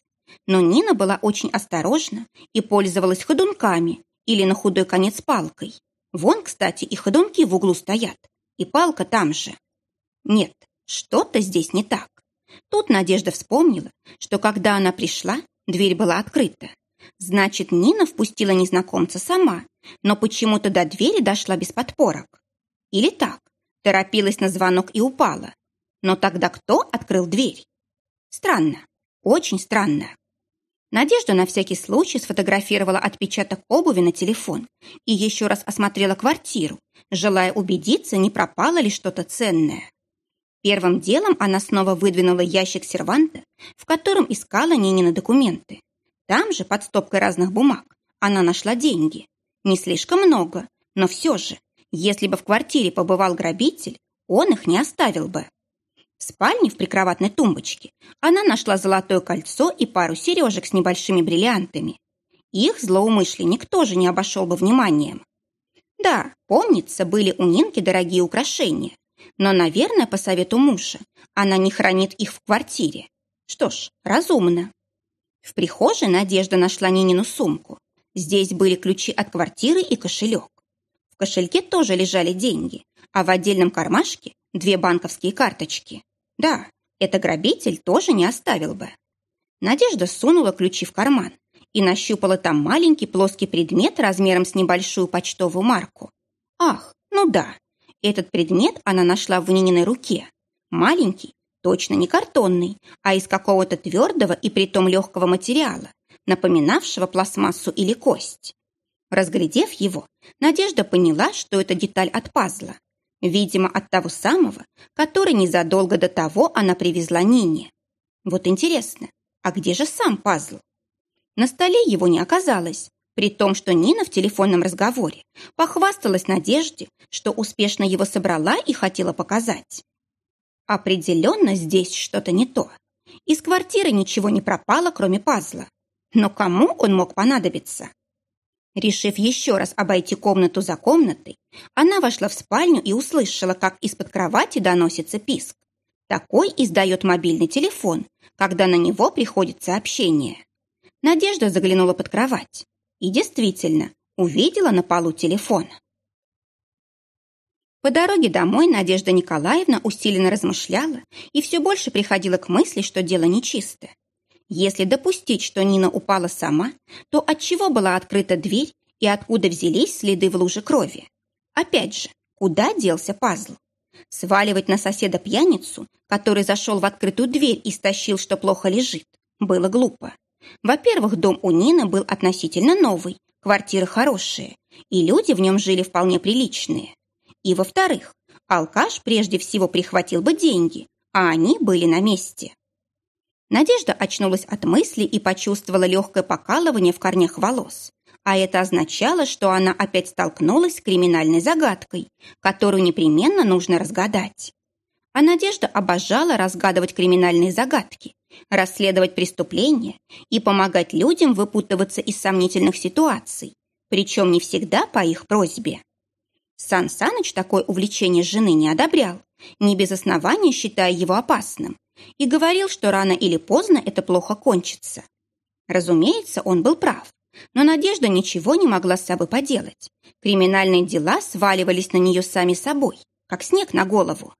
Но Нина была очень осторожна и пользовалась ходунками, или на худой конец палкой. Вон, кстати, и ходунки в углу стоят, и палка там же. Нет, что-то здесь не так. Тут Надежда вспомнила, что когда она пришла, дверь была открыта. Значит, Нина впустила незнакомца сама, но почему-то до двери дошла без подпорок. Или так, торопилась на звонок и упала. Но тогда кто открыл дверь? Странно, очень странно. Надежда на всякий случай сфотографировала отпечаток обуви на телефон и еще раз осмотрела квартиру, желая убедиться, не пропало ли что-то ценное. Первым делом она снова выдвинула ящик серванта, в котором искала Нинины документы. Там же, под стопкой разных бумаг, она нашла деньги. Не слишком много, но все же, если бы в квартире побывал грабитель, он их не оставил бы. В спальне в прикроватной тумбочке она нашла золотое кольцо и пару сережек с небольшими бриллиантами. Их злоумышленник тоже не обошел бы вниманием. Да, помнится, были у Нинки дорогие украшения, но, наверное, по совету мужа, она не хранит их в квартире. Что ж, разумно. В прихожей Надежда нашла Нинину сумку. Здесь были ключи от квартиры и кошелек. В кошельке тоже лежали деньги, а в отдельном кармашке две банковские карточки. Да, это грабитель тоже не оставил бы. Надежда сунула ключи в карман и нащупала там маленький плоский предмет размером с небольшую почтовую марку. Ах, ну да, этот предмет она нашла в Нининой руке. Маленький, точно не картонный, а из какого-то твердого и притом легкого материала, напоминавшего пластмассу или кость. Разглядев его, Надежда поняла, что это деталь от пазла. Видимо, от того самого, который незадолго до того она привезла Нине. Вот интересно, а где же сам пазл? На столе его не оказалось, при том, что Нина в телефонном разговоре похвасталась Надежде, что успешно его собрала и хотела показать. Определенно здесь что-то не то. Из квартиры ничего не пропало, кроме пазла. Но кому он мог понадобиться? Решив еще раз обойти комнату за комнатой, она вошла в спальню и услышала, как из-под кровати доносится писк. Такой издает мобильный телефон, когда на него приходит сообщение. Надежда заглянула под кровать и действительно увидела на полу телефон. По дороге домой Надежда Николаевна усиленно размышляла и все больше приходила к мысли, что дело нечисто. Если допустить, что Нина упала сама, то от чего была открыта дверь и откуда взялись следы в луже крови? Опять же, куда делся пазл? Сваливать на соседа пьяницу, который зашел в открытую дверь и стащил, что плохо лежит, было глупо. Во-первых, дом у Нины был относительно новый, квартиры хорошие, и люди в нем жили вполне приличные. И, во-вторых, алкаш прежде всего прихватил бы деньги, а они были на месте. Надежда очнулась от мысли и почувствовала легкое покалывание в корнях волос. А это означало, что она опять столкнулась с криминальной загадкой, которую непременно нужно разгадать. А Надежда обожала разгадывать криминальные загадки, расследовать преступления и помогать людям выпутываться из сомнительных ситуаций, причем не всегда по их просьбе. Сан Саныч такое увлечение жены не одобрял, не без основания считая его опасным, и говорил, что рано или поздно это плохо кончится. Разумеется, он был прав, но Надежда ничего не могла с собой поделать. Криминальные дела сваливались на нее сами собой, как снег на голову.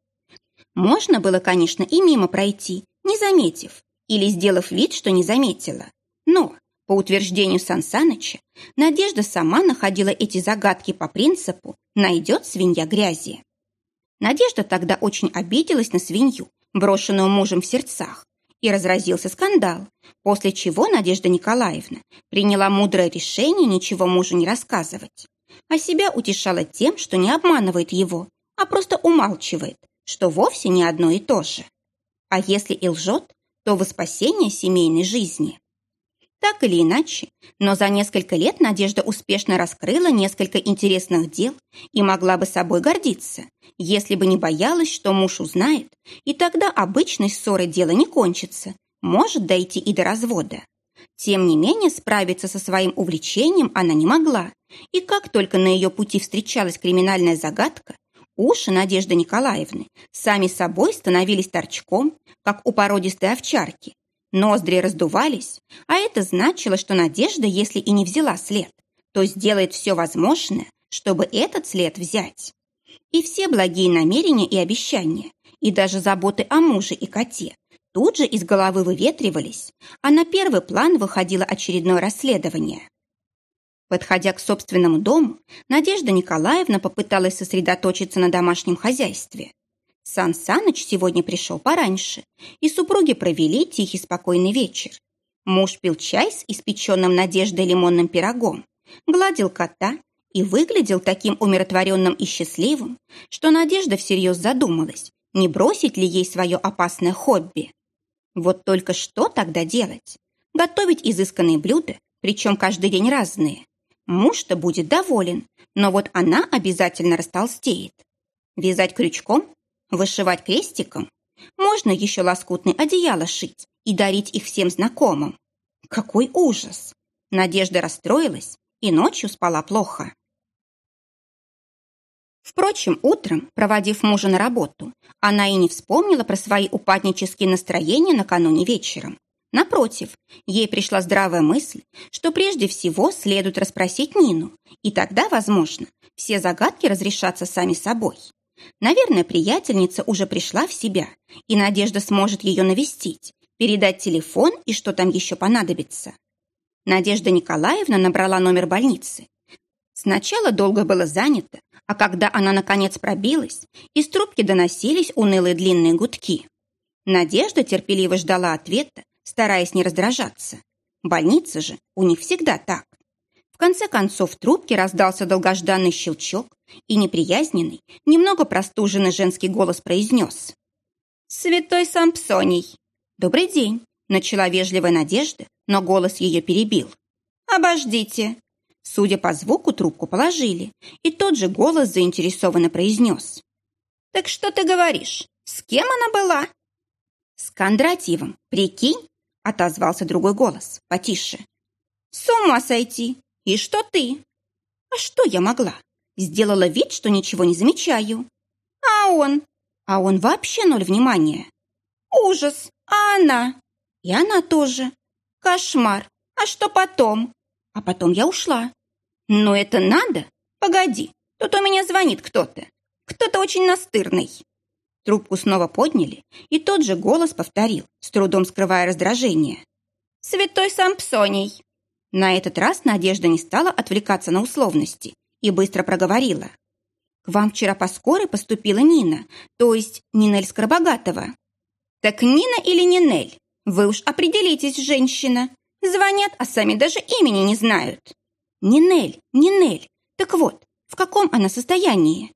Можно было, конечно, и мимо пройти, не заметив, или сделав вид, что не заметила. Но по утверждению Сансаныча, Надежда сама находила эти загадки по принципу «найдет свинья грязи». Надежда тогда очень обиделась на свинью, брошенную мужем в сердцах, и разразился скандал, после чего Надежда Николаевна приняла мудрое решение ничего мужу не рассказывать, а себя утешала тем, что не обманывает его, а просто умалчивает, что вовсе не одно и то же. А если и лжет, то во спасение семейной жизни. Так или иначе, но за несколько лет Надежда успешно раскрыла несколько интересных дел и могла бы собой гордиться, если бы не боялась, что муж узнает, и тогда обычной ссоры дело не кончится, может дойти и до развода. Тем не менее, справиться со своим увлечением она не могла, и как только на ее пути встречалась криминальная загадка, уши Надежды Николаевны сами собой становились торчком, как у породистой овчарки, Ноздри раздувались, а это значило, что Надежда, если и не взяла след, то сделает все возможное, чтобы этот след взять. И все благие намерения и обещания, и даже заботы о муже и коте тут же из головы выветривались, а на первый план выходило очередное расследование. Подходя к собственному дому, Надежда Николаевна попыталась сосредоточиться на домашнем хозяйстве. Сан Саныч сегодня пришел пораньше, и супруги провели тихий спокойный вечер. Муж пил чай с испеченным Надеждой лимонным пирогом, гладил кота и выглядел таким умиротворенным и счастливым, что Надежда всерьез задумалась, не бросить ли ей свое опасное хобби. Вот только что тогда делать? Готовить изысканные блюда, причем каждый день разные. Муж-то будет доволен, но вот она обязательно растолстеет. Вязать крючком? Вышивать крестиком? Можно еще лоскутные одеяла шить и дарить их всем знакомым. Какой ужас! Надежда расстроилась и ночью спала плохо. Впрочем, утром, проводив мужа на работу, она и не вспомнила про свои упаднические настроения накануне вечером. Напротив, ей пришла здравая мысль, что прежде всего следует расспросить Нину, и тогда, возможно, все загадки разрешатся сами собой. Наверное, приятельница уже пришла в себя, и Надежда сможет ее навестить, передать телефон и что там еще понадобится. Надежда Николаевна набрала номер больницы. Сначала долго было занято, а когда она, наконец, пробилась, из трубки доносились унылые длинные гудки. Надежда терпеливо ждала ответа, стараясь не раздражаться. Больница же у них всегда так. В конце концов в трубке раздался долгожданный щелчок, и неприязненный, немного простуженный женский голос произнес. «Святой Сампсоний!» «Добрый день!» — начала вежливая Надежда, но голос ее перебил. «Обождите!» Судя по звуку, трубку положили, и тот же голос заинтересованно произнес. «Так что ты говоришь? С кем она была?» «С Кондратьевым, прикинь?» — отозвался другой голос, потише. «С ума сойти! И что ты?» «А что я могла? Сделала вид, что ничего не замечаю». «А он?» «А он вообще ноль внимания». «Ужас! А она?» «И она тоже. Кошмар! А что потом?» А потом я ушла. Но это надо? Погоди, тут у меня звонит кто-то. Кто-то очень настырный. Трубку снова подняли, и тот же голос повторил, с трудом скрывая раздражение. «Святой Сампсоний!» На этот раз Надежда не стала отвлекаться на условности и быстро проговорила. «К вам вчера по скорой поступила Нина, то есть Нинель Скоробогатова». «Так Нина или Нинель? Вы уж определитесь, женщина. Звонят, а сами даже имени не знают. Нинель, Нинель. Так вот, в каком она состоянии?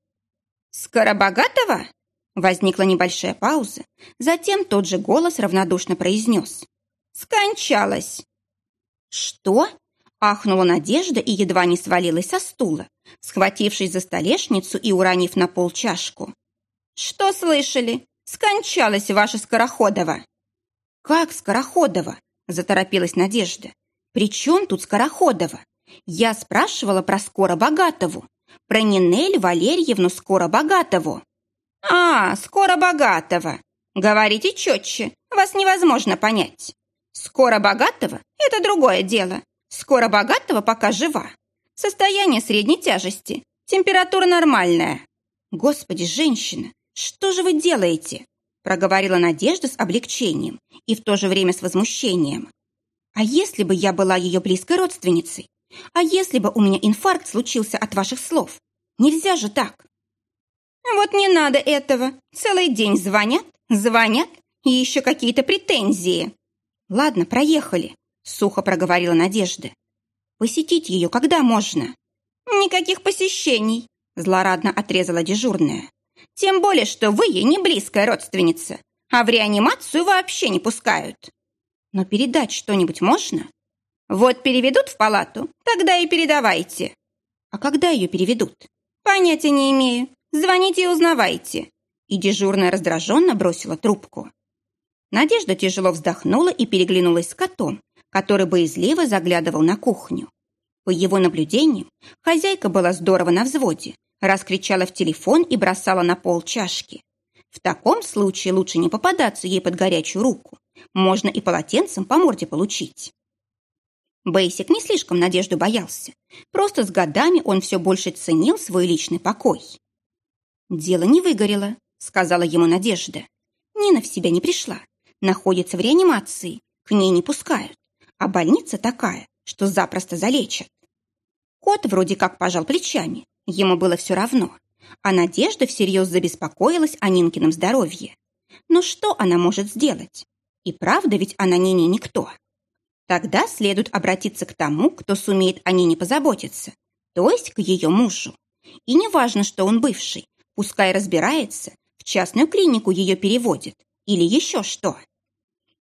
Скоробогатого? Возникла небольшая пауза. Затем тот же голос равнодушно произнес. Скончалась. Что? Ахнула Надежда и едва не свалилась со стула, схватившись за столешницу и уронив на пол чашку. «Что слышали? Скончалась ваша Скороходова!» «Как Скороходова?» Заторопилась Надежда. «При чем тут Скороходова? Я спрашивала про Скоробогатову, про Нинель Валерьевну Скоробогатову». «А, Скоробогатова! Говорите четче, вас невозможно понять. Скоробогатова – это другое дело. Скоробогатова пока жива. Состояние средней тяжести, температура нормальная». «Господи, женщина, что же вы делаете?» проговорила Надежда с облегчением и в то же время с возмущением. «А если бы я была ее близкой родственницей? А если бы у меня инфаркт случился от ваших слов? Нельзя же так!» «Вот не надо этого. Целый день звонят, звонят, и еще какие-то претензии». «Ладно, проехали», — сухо проговорила Надежда. «Посетить ее когда можно?» «Никаких посещений», — злорадно отрезала дежурная. Тем более, что вы ей не близкая родственница, а в реанимацию вообще не пускают. Но передать что-нибудь можно? Вот переведут в палату, тогда и передавайте. А когда ее переведут? Понятия не имею. Звоните и узнавайте. И дежурная раздраженно бросила трубку. Надежда тяжело вздохнула и переглянулась с котом, который боязливо заглядывал на кухню. По его наблюдениям, хозяйка была здорово на взводе, раскричала в телефон и бросала на пол чашки. В таком случае лучше не попадаться ей под горячую руку. Можно и полотенцем по морде получить. Бейсик не слишком Надежду боялся. Просто с годами он все больше ценил свой личный покой. «Дело не выгорело», — сказала ему Надежда. «Нина в себя не пришла. Находится в реанимации. К ней не пускают. А больница такая, что запросто залечат». Кот вроде как пожал плечами. Ему было все равно. А Надежда всерьез забеспокоилась о Нинкином здоровье. Но что она может сделать? И правда ведь она Нине никто. Тогда следует обратиться к тому, кто сумеет о Нине позаботиться, то есть к ее мужу. И не важно, что он бывший, пускай разбирается, в частную клинику ее переводит или еще что.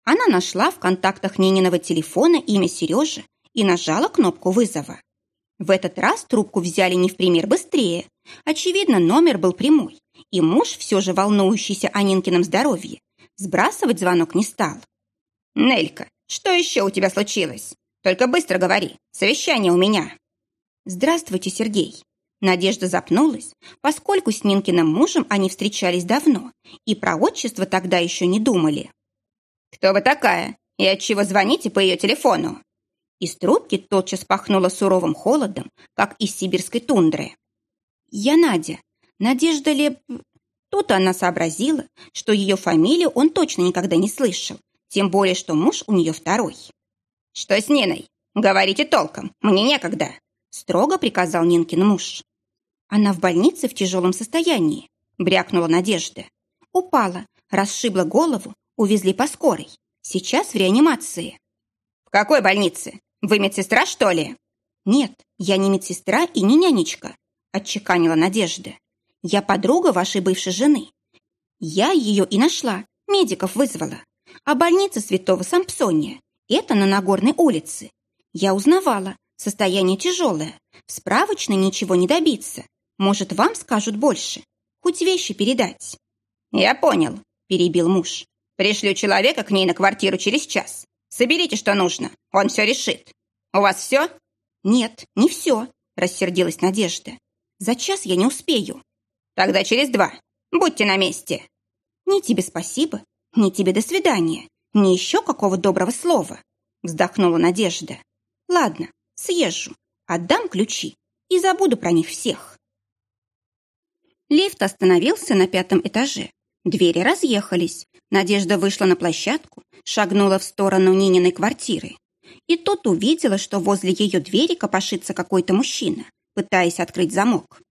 Она нашла в контактах Нининого телефона имя Сережи и нажала кнопку вызова. В этот раз трубку взяли не в пример быстрее. Очевидно, номер был прямой, и муж, все же волнующийся о Нинкином здоровье, сбрасывать звонок не стал. «Нелька, что еще у тебя случилось? Только быстро говори, совещание у меня». «Здравствуйте, Сергей». Надежда запнулась, поскольку с Нинкиным мужем они встречались давно и про отчество тогда еще не думали. «Кто вы такая? И от чего звоните по ее телефону?» Из трубки тотчас пахнуло суровым холодом, как из сибирской тундры. «Я Надя. Надежда Леп...» Тут она сообразила, что ее фамилию он точно никогда не слышал, тем более, что муж у нее второй. «Что с Ниной? Говорите толком, мне некогда», строго приказал Нинкин муж. Она в больнице в тяжелом состоянии, брякнула Надежда. Упала, расшибла голову, увезли по скорой. Сейчас в реанимации. В какой больнице? Вы медсестра, что ли?» «Нет, я не медсестра и не нянечка», — отчеканила Надежда. «Я подруга вашей бывшей жены. Я ее и нашла, медиков вызвала. А больница святого Сампсония — это на Нагорной улице. Я узнавала, состояние тяжелое, в справочной ничего не добиться. Может, вам скажут больше, хоть вещи передать». «Я понял», — перебил муж. «Пришлю человека к ней на квартиру через час. Соберите, что нужно, он все решит. У вас все?» «Нет, не все», — рассердилась Надежда. «За час я не успею». «Тогда через два. Будьте на месте». «Ни тебе спасибо, ни тебе до свидания, ни еще какого доброго слова», вздохнула Надежда. «Ладно, съезжу, отдам ключи и забуду про них всех». Лифт остановился на пятом этаже. Двери разъехались. Надежда вышла на площадку, шагнула в сторону Нининой квартиры. И тут увидела, что возле ее двери копошится какой-то мужчина, пытаясь открыть замок.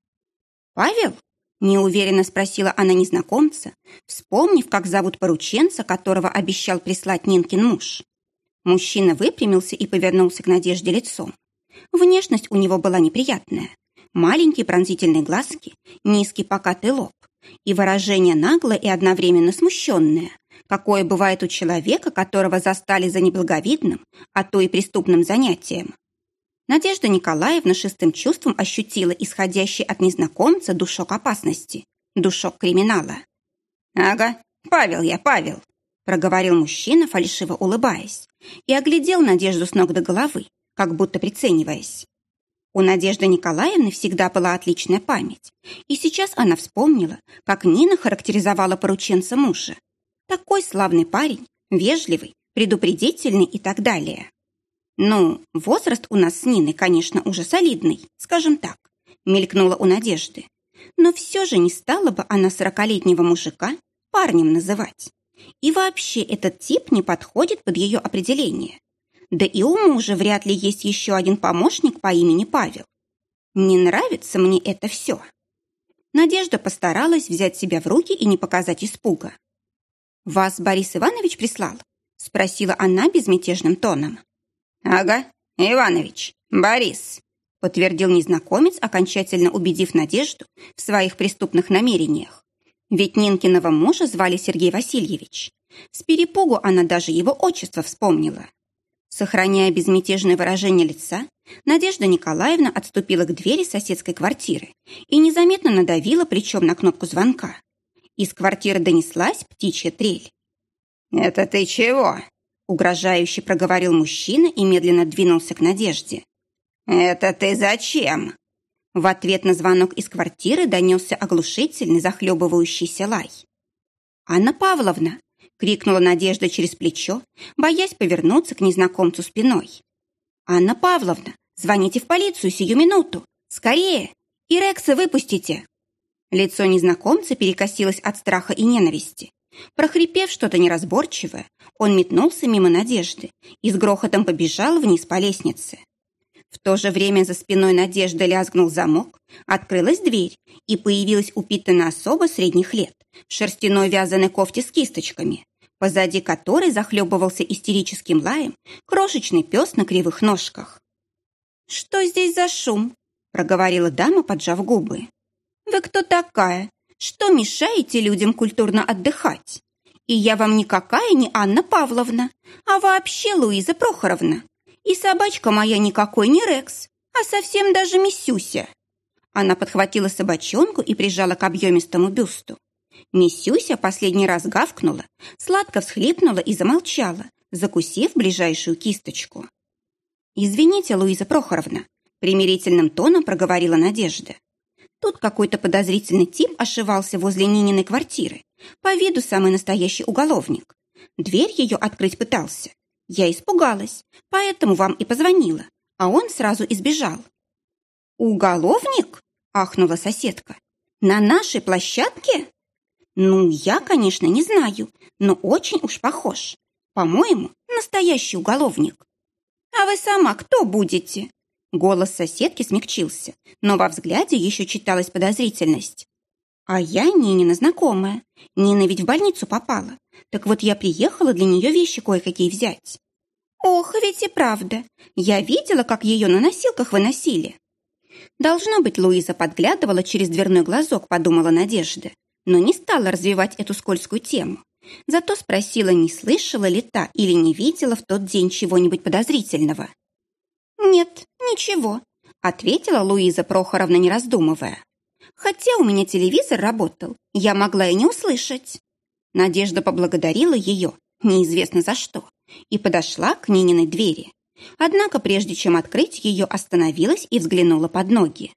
«Павел?» – неуверенно спросила она незнакомца, вспомнив, как зовут порученца, которого обещал прислать Нинкин муж. Мужчина выпрямился и повернулся к Надежде лицом. Внешность у него была неприятная. Маленькие пронзительные глазки, низкий покатый лоб и выражение наглое и одновременно смущенное, какое бывает у человека, которого застали за неблаговидным, а то и преступным занятием. Надежда Николаевна шестым чувством ощутила исходящий от незнакомца душок опасности, душок криминала. «Ага, Павел я, Павел», — проговорил мужчина, фальшиво улыбаясь, и оглядел Надежду с ног до головы, как будто прицениваясь. У Надежды Николаевны всегда была отличная память, и сейчас она вспомнила, как Нина характеризовала порученца мужа. Такой славный парень, вежливый, предупредительный и так далее. Ну, возраст у нас с Ниной, конечно, уже солидный, скажем так, мелькнула у Надежды. Но все же не стала бы она сорокалетнего мужика парнем называть. И вообще этот тип не подходит под ее определение. Да и у мужа вряд ли есть еще один помощник по имени Павел. Не нравится мне это все. Надежда постаралась взять себя в руки и не показать испуга. «Вас Борис Иванович прислал?» — спросила она безмятежным тоном. «Ага, Иванович, Борис», — подтвердил незнакомец, окончательно убедив Надежду в своих преступных намерениях. Ведь Нинкиного мужа звали Сергей Васильевич. С перепугу она даже его отчество вспомнила. Сохраняя безмятежное выражение лица, Надежда Николаевна отступила к двери соседской квартиры и незаметно надавила плечом на кнопку звонка. Из квартиры донеслась птичья трель. «Это ты чего?» — угрожающе проговорил мужчина и медленно двинулся к Надежде. «Это ты зачем?» В ответ на звонок из квартиры донесся оглушительный захлебывающийся лай. «Анна Павловна!» — крикнула Надежда через плечо, боясь повернуться к незнакомцу спиной. «Анна Павловна, звоните в полицию сию минуту! Скорее! И Рекса выпустите!» Лицо незнакомца перекосилось от страха и ненависти. Прохрипев что-то неразборчивое, он метнулся мимо Надежды и с грохотом побежал вниз по лестнице. В то же время за спиной Надежды лязгнул замок, открылась дверь, и появилась упитанная особа средних лет в шерстяной вязаной кофте с кисточками, позади которой захлебывался истерическим лаем крошечный пес на кривых ножках. «Что здесь за шум?» – проговорила дама, поджав губы. «Вы кто такая? Что мешаете людям культурно отдыхать? И я вам никакая не Анна Павловна, а вообще Луиза Прохоровна. И собачка моя никакой не Рекс, а совсем даже Миссюся». Она подхватила собачонку и прижала к объемистому бюсту. Миссюся последний раз гавкнула, сладко всхлипнула и замолчала, закусив ближайшую кисточку. «Извините, Луиза Прохоровна», — примирительным тоном проговорила Надежда. Тут какой-то подозрительный тип ошивался возле Нининой квартиры, по виду самый настоящий уголовник. Дверь ее открыть пытался. Я испугалась, поэтому вам и позвонила, а он сразу избежал. «Уголовник?» – ахнула соседка. «На нашей площадке?» «Ну, я, конечно, не знаю, но очень уж похож. По-моему, настоящий уголовник». «А вы сама кто будете?» Голос соседки смягчился, но во взгляде еще читалась подозрительность. «А я Нинина знакомая. Нина ведь в больницу попала. Так вот я приехала для нее вещи кое-какие взять». «Ох, ведь и правда. Я видела, как ее на носилках выносили». Должно быть, Луиза подглядывала через дверной глазок, подумала Надежда но не стала развивать эту скользкую тему. Зато спросила, не слышала ли та или не видела в тот день чего-нибудь подозрительного. «Нет, ничего», — ответила Луиза Прохоровна, не раздумывая. «Хотя у меня телевизор работал, я могла и не услышать». Надежда поблагодарила ее, неизвестно за что, и подошла к Нининой двери. Однако, прежде чем открыть ее, остановилась и взглянула под ноги.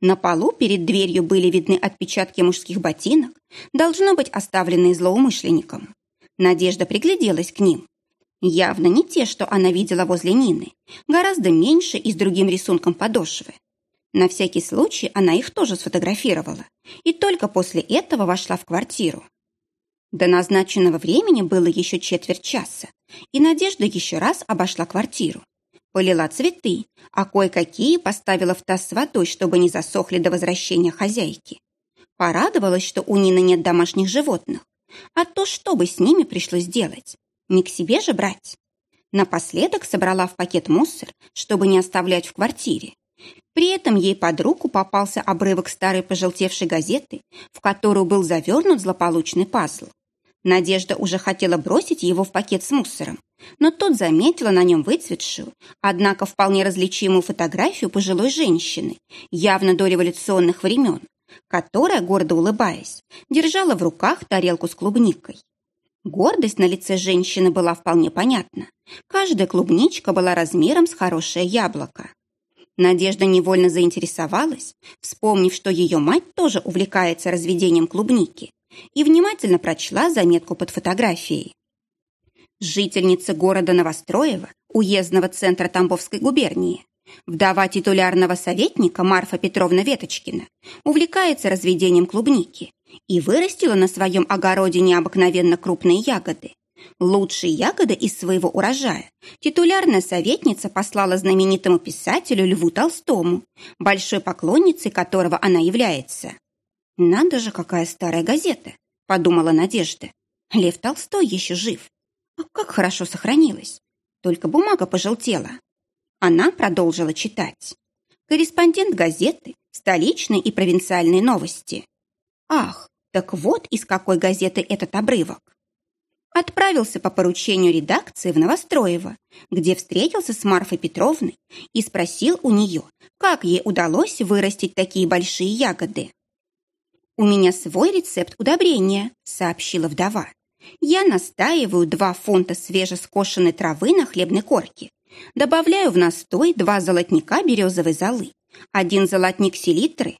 На полу перед дверью были видны отпечатки мужских ботинок, должно быть оставленные злоумышленником. Надежда пригляделась к ним. Явно не те, что она видела возле Нины, гораздо меньше и с другим рисунком подошвы. На всякий случай она их тоже сфотографировала и только после этого вошла в квартиру. До назначенного времени было еще четверть часа, и Надежда еще раз обошла квартиру. Полила цветы, а кое-какие поставила в таз с водой, чтобы не засохли до возвращения хозяйки. Порадовалась, что у Нины нет домашних животных. А то что бы с ними пришлось делать? Не к себе же брать? Напоследок собрала в пакет мусор, чтобы не оставлять в квартире. При этом ей под руку попался обрывок старой пожелтевшей газеты, в которую был завернут злополучный пазл. Надежда уже хотела бросить его в пакет с мусором, но тут заметила на нем выцветшую, однако вполне различимую фотографию пожилой женщины, явно до революционных времен, которая, гордо улыбаясь, держала в руках тарелку с клубникой. Гордость на лице женщины была вполне понятна. Каждая клубничка была размером с хорошее яблоко. Надежда невольно заинтересовалась, вспомнив, что ее мать тоже увлекается разведением клубники, и внимательно прочла заметку под фотографией. Жительница города Новостроева, уездного центра Тамбовской губернии, вдова титулярного советника Марфа Петровна Веточкина, увлекается разведением клубники и вырастила на своем огороде необыкновенно крупные ягоды. Лучшие ягоды из своего урожая титулярная советница послала знаменитому писателю Льву Толстому, большой поклонницей которого она является. «Надо же, какая старая газета!» — подумала Надежда. «Лев Толстой еще жив. А как хорошо сохранилась. Только бумага пожелтела». Она продолжила читать. Корреспондент газеты «Столичные и провинциальные новости». Ах, так вот из какой газеты этот обрывок. Отправился по поручению редакции в Новостроево, где встретился с Марфой Петровной и спросил у нее, как ей удалось вырастить такие большие ягоды. «У меня свой рецепт удобрения», — сообщила вдова. «Я настаиваю два фунта свежескошенной травы на хлебной корке. Добавляю в настой два золотника березовой золы, один золотник селитры».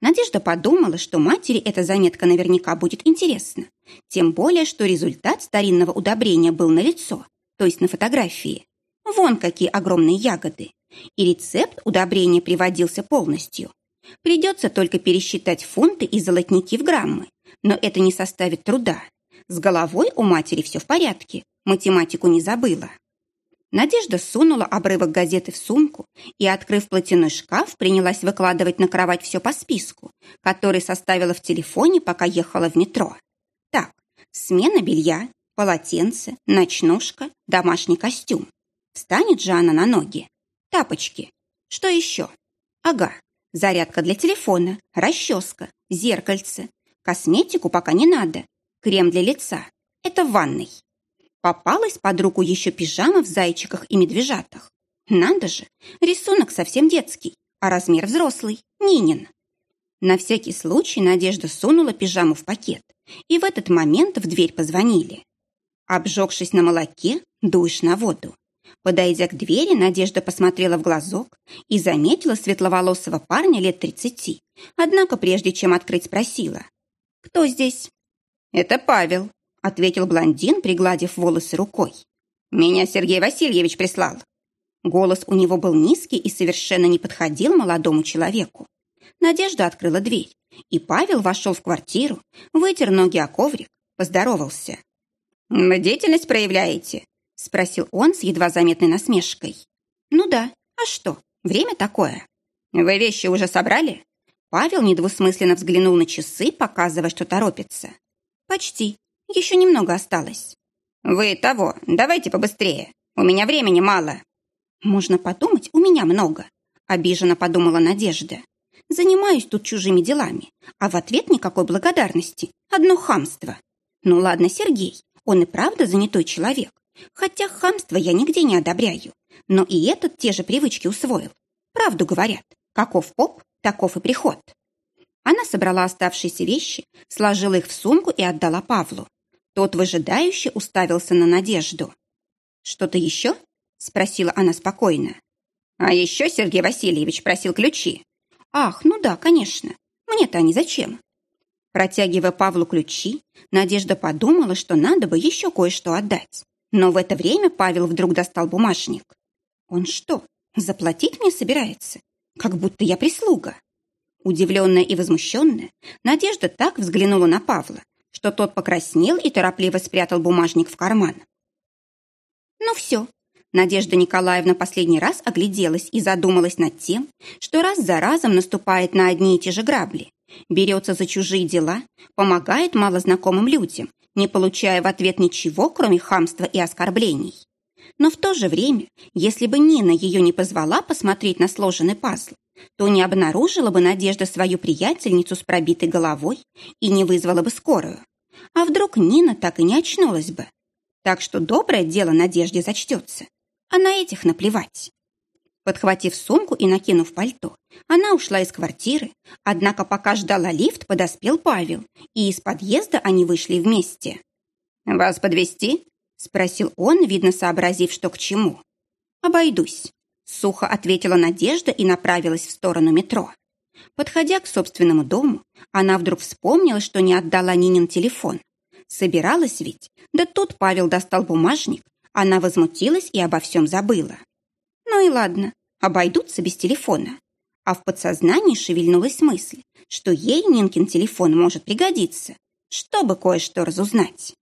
Надежда подумала, что матери эта заметка наверняка будет интересна. Тем более, что результат старинного удобрения был налицо, то есть на фотографии. Вон какие огромные ягоды. И рецепт удобрения приводился полностью. Придется только пересчитать фунты и золотники в граммы, но это не составит труда. С головой у матери все в порядке, математику не забыла. Надежда сунула обрывок газеты в сумку и, открыв платяной шкаф, принялась выкладывать на кровать все по списку, который составила в телефоне, пока ехала в метро. Так, смена белья, полотенце, ночнушка, домашний костюм. Встанет же она на ноги. Тапочки. Что еще? Ага, зарядка для телефона, расческа, зеркальце. Косметику пока не надо. Крем для лица. Это в ванной. Попалась под руку еще пижама в зайчиках и медвежатах. Надо же, рисунок совсем детский, а размер взрослый, Нинин. На всякий случай Надежда сунула пижаму в пакет, и в этот момент в дверь позвонили. Обжегшись на молоке, дуешь на воду. Подойдя к двери, Надежда посмотрела в глазок и заметила светловолосого парня лет тридцати. Однако прежде чем открыть, спросила. «Кто здесь?» «Это Павел», — ответил блондин, пригладив волосы рукой. «Меня Сергей Васильевич прислал». Голос у него был низкий и совершенно не подходил молодому человеку. Надежда открыла дверь, и Павел вошел в квартиру, вытер ноги о коврик, поздоровался. «Деятельность проявляете?» — спросил он с едва заметной насмешкой. «Ну да, а что, время такое». «Вы вещи уже собрали?» Павел недвусмысленно взглянул на часы, показывая, что торопится. «Почти. Еще немного осталось». «Вы того, давайте побыстрее. У меня времени мало». «Можно подумать, у меня много», — обиженно подумала Надежда. «Занимаюсь тут чужими делами, а в ответ никакой благодарности. Одно хамство. Ну ладно, Сергей, он и правда занятой человек. Хотя хамство я нигде не одобряю. Но и этот те же привычки усвоил. Правду говорят, каков поп, таков и приход. Она собрала оставшиеся вещи, сложила их в сумку и отдала Павлу. Тот выжидающе уставился на Надежду. «Что-то еще?» — спросила она спокойно. «А еще Сергей Васильевич просил ключи». «Ах, ну да, конечно. Мне-то они зачем?» Протягивая Павлу ключи, Надежда подумала, что надо бы еще кое-что отдать. Но в это время Павел вдруг достал бумажник. «Он что, заплатить мне собирается? Как будто я прислуга». Удивленная и возмущенная, Надежда так взглянула на Павла, что тот покраснел и торопливо спрятал бумажник в карман. «Ну все». Надежда Николаевна последний раз огляделась и задумалась над тем, что раз за разом наступает на одни и те же грабли, берется за чужие дела, помогает малознакомым людям, не получая в ответ ничего, кроме хамства и оскорблений. Но в то же время, если бы Нина ее не позвала посмотреть на сложенный пазл, то не обнаружила бы Надежда свою приятельницу с пробитой головой и не вызвала бы скорую. А вдруг Нина так и не очнулась бы? Так что доброе дело Надежде зачтется, а на этих наплевать. Подхватив сумку и накинув пальто, она ушла из квартиры, однако пока ждала лифт, подоспел Павел, и из подъезда они вышли вместе. «Вас подвести? спросил он, видно сообразив, что к чему. «Обойдусь», Сухо ответила Надежда и направилась в сторону метро. Подходя к собственному дому, она вдруг вспомнила, что не отдала Нинин телефон. Собиралась ведь, да тут Павел достал бумажник, она возмутилась и обо всем забыла. Ну и ладно, обойдутся без телефона. А в подсознании шевельнулась мысль, что ей Нинкин телефон может пригодиться, чтобы кое-что разузнать.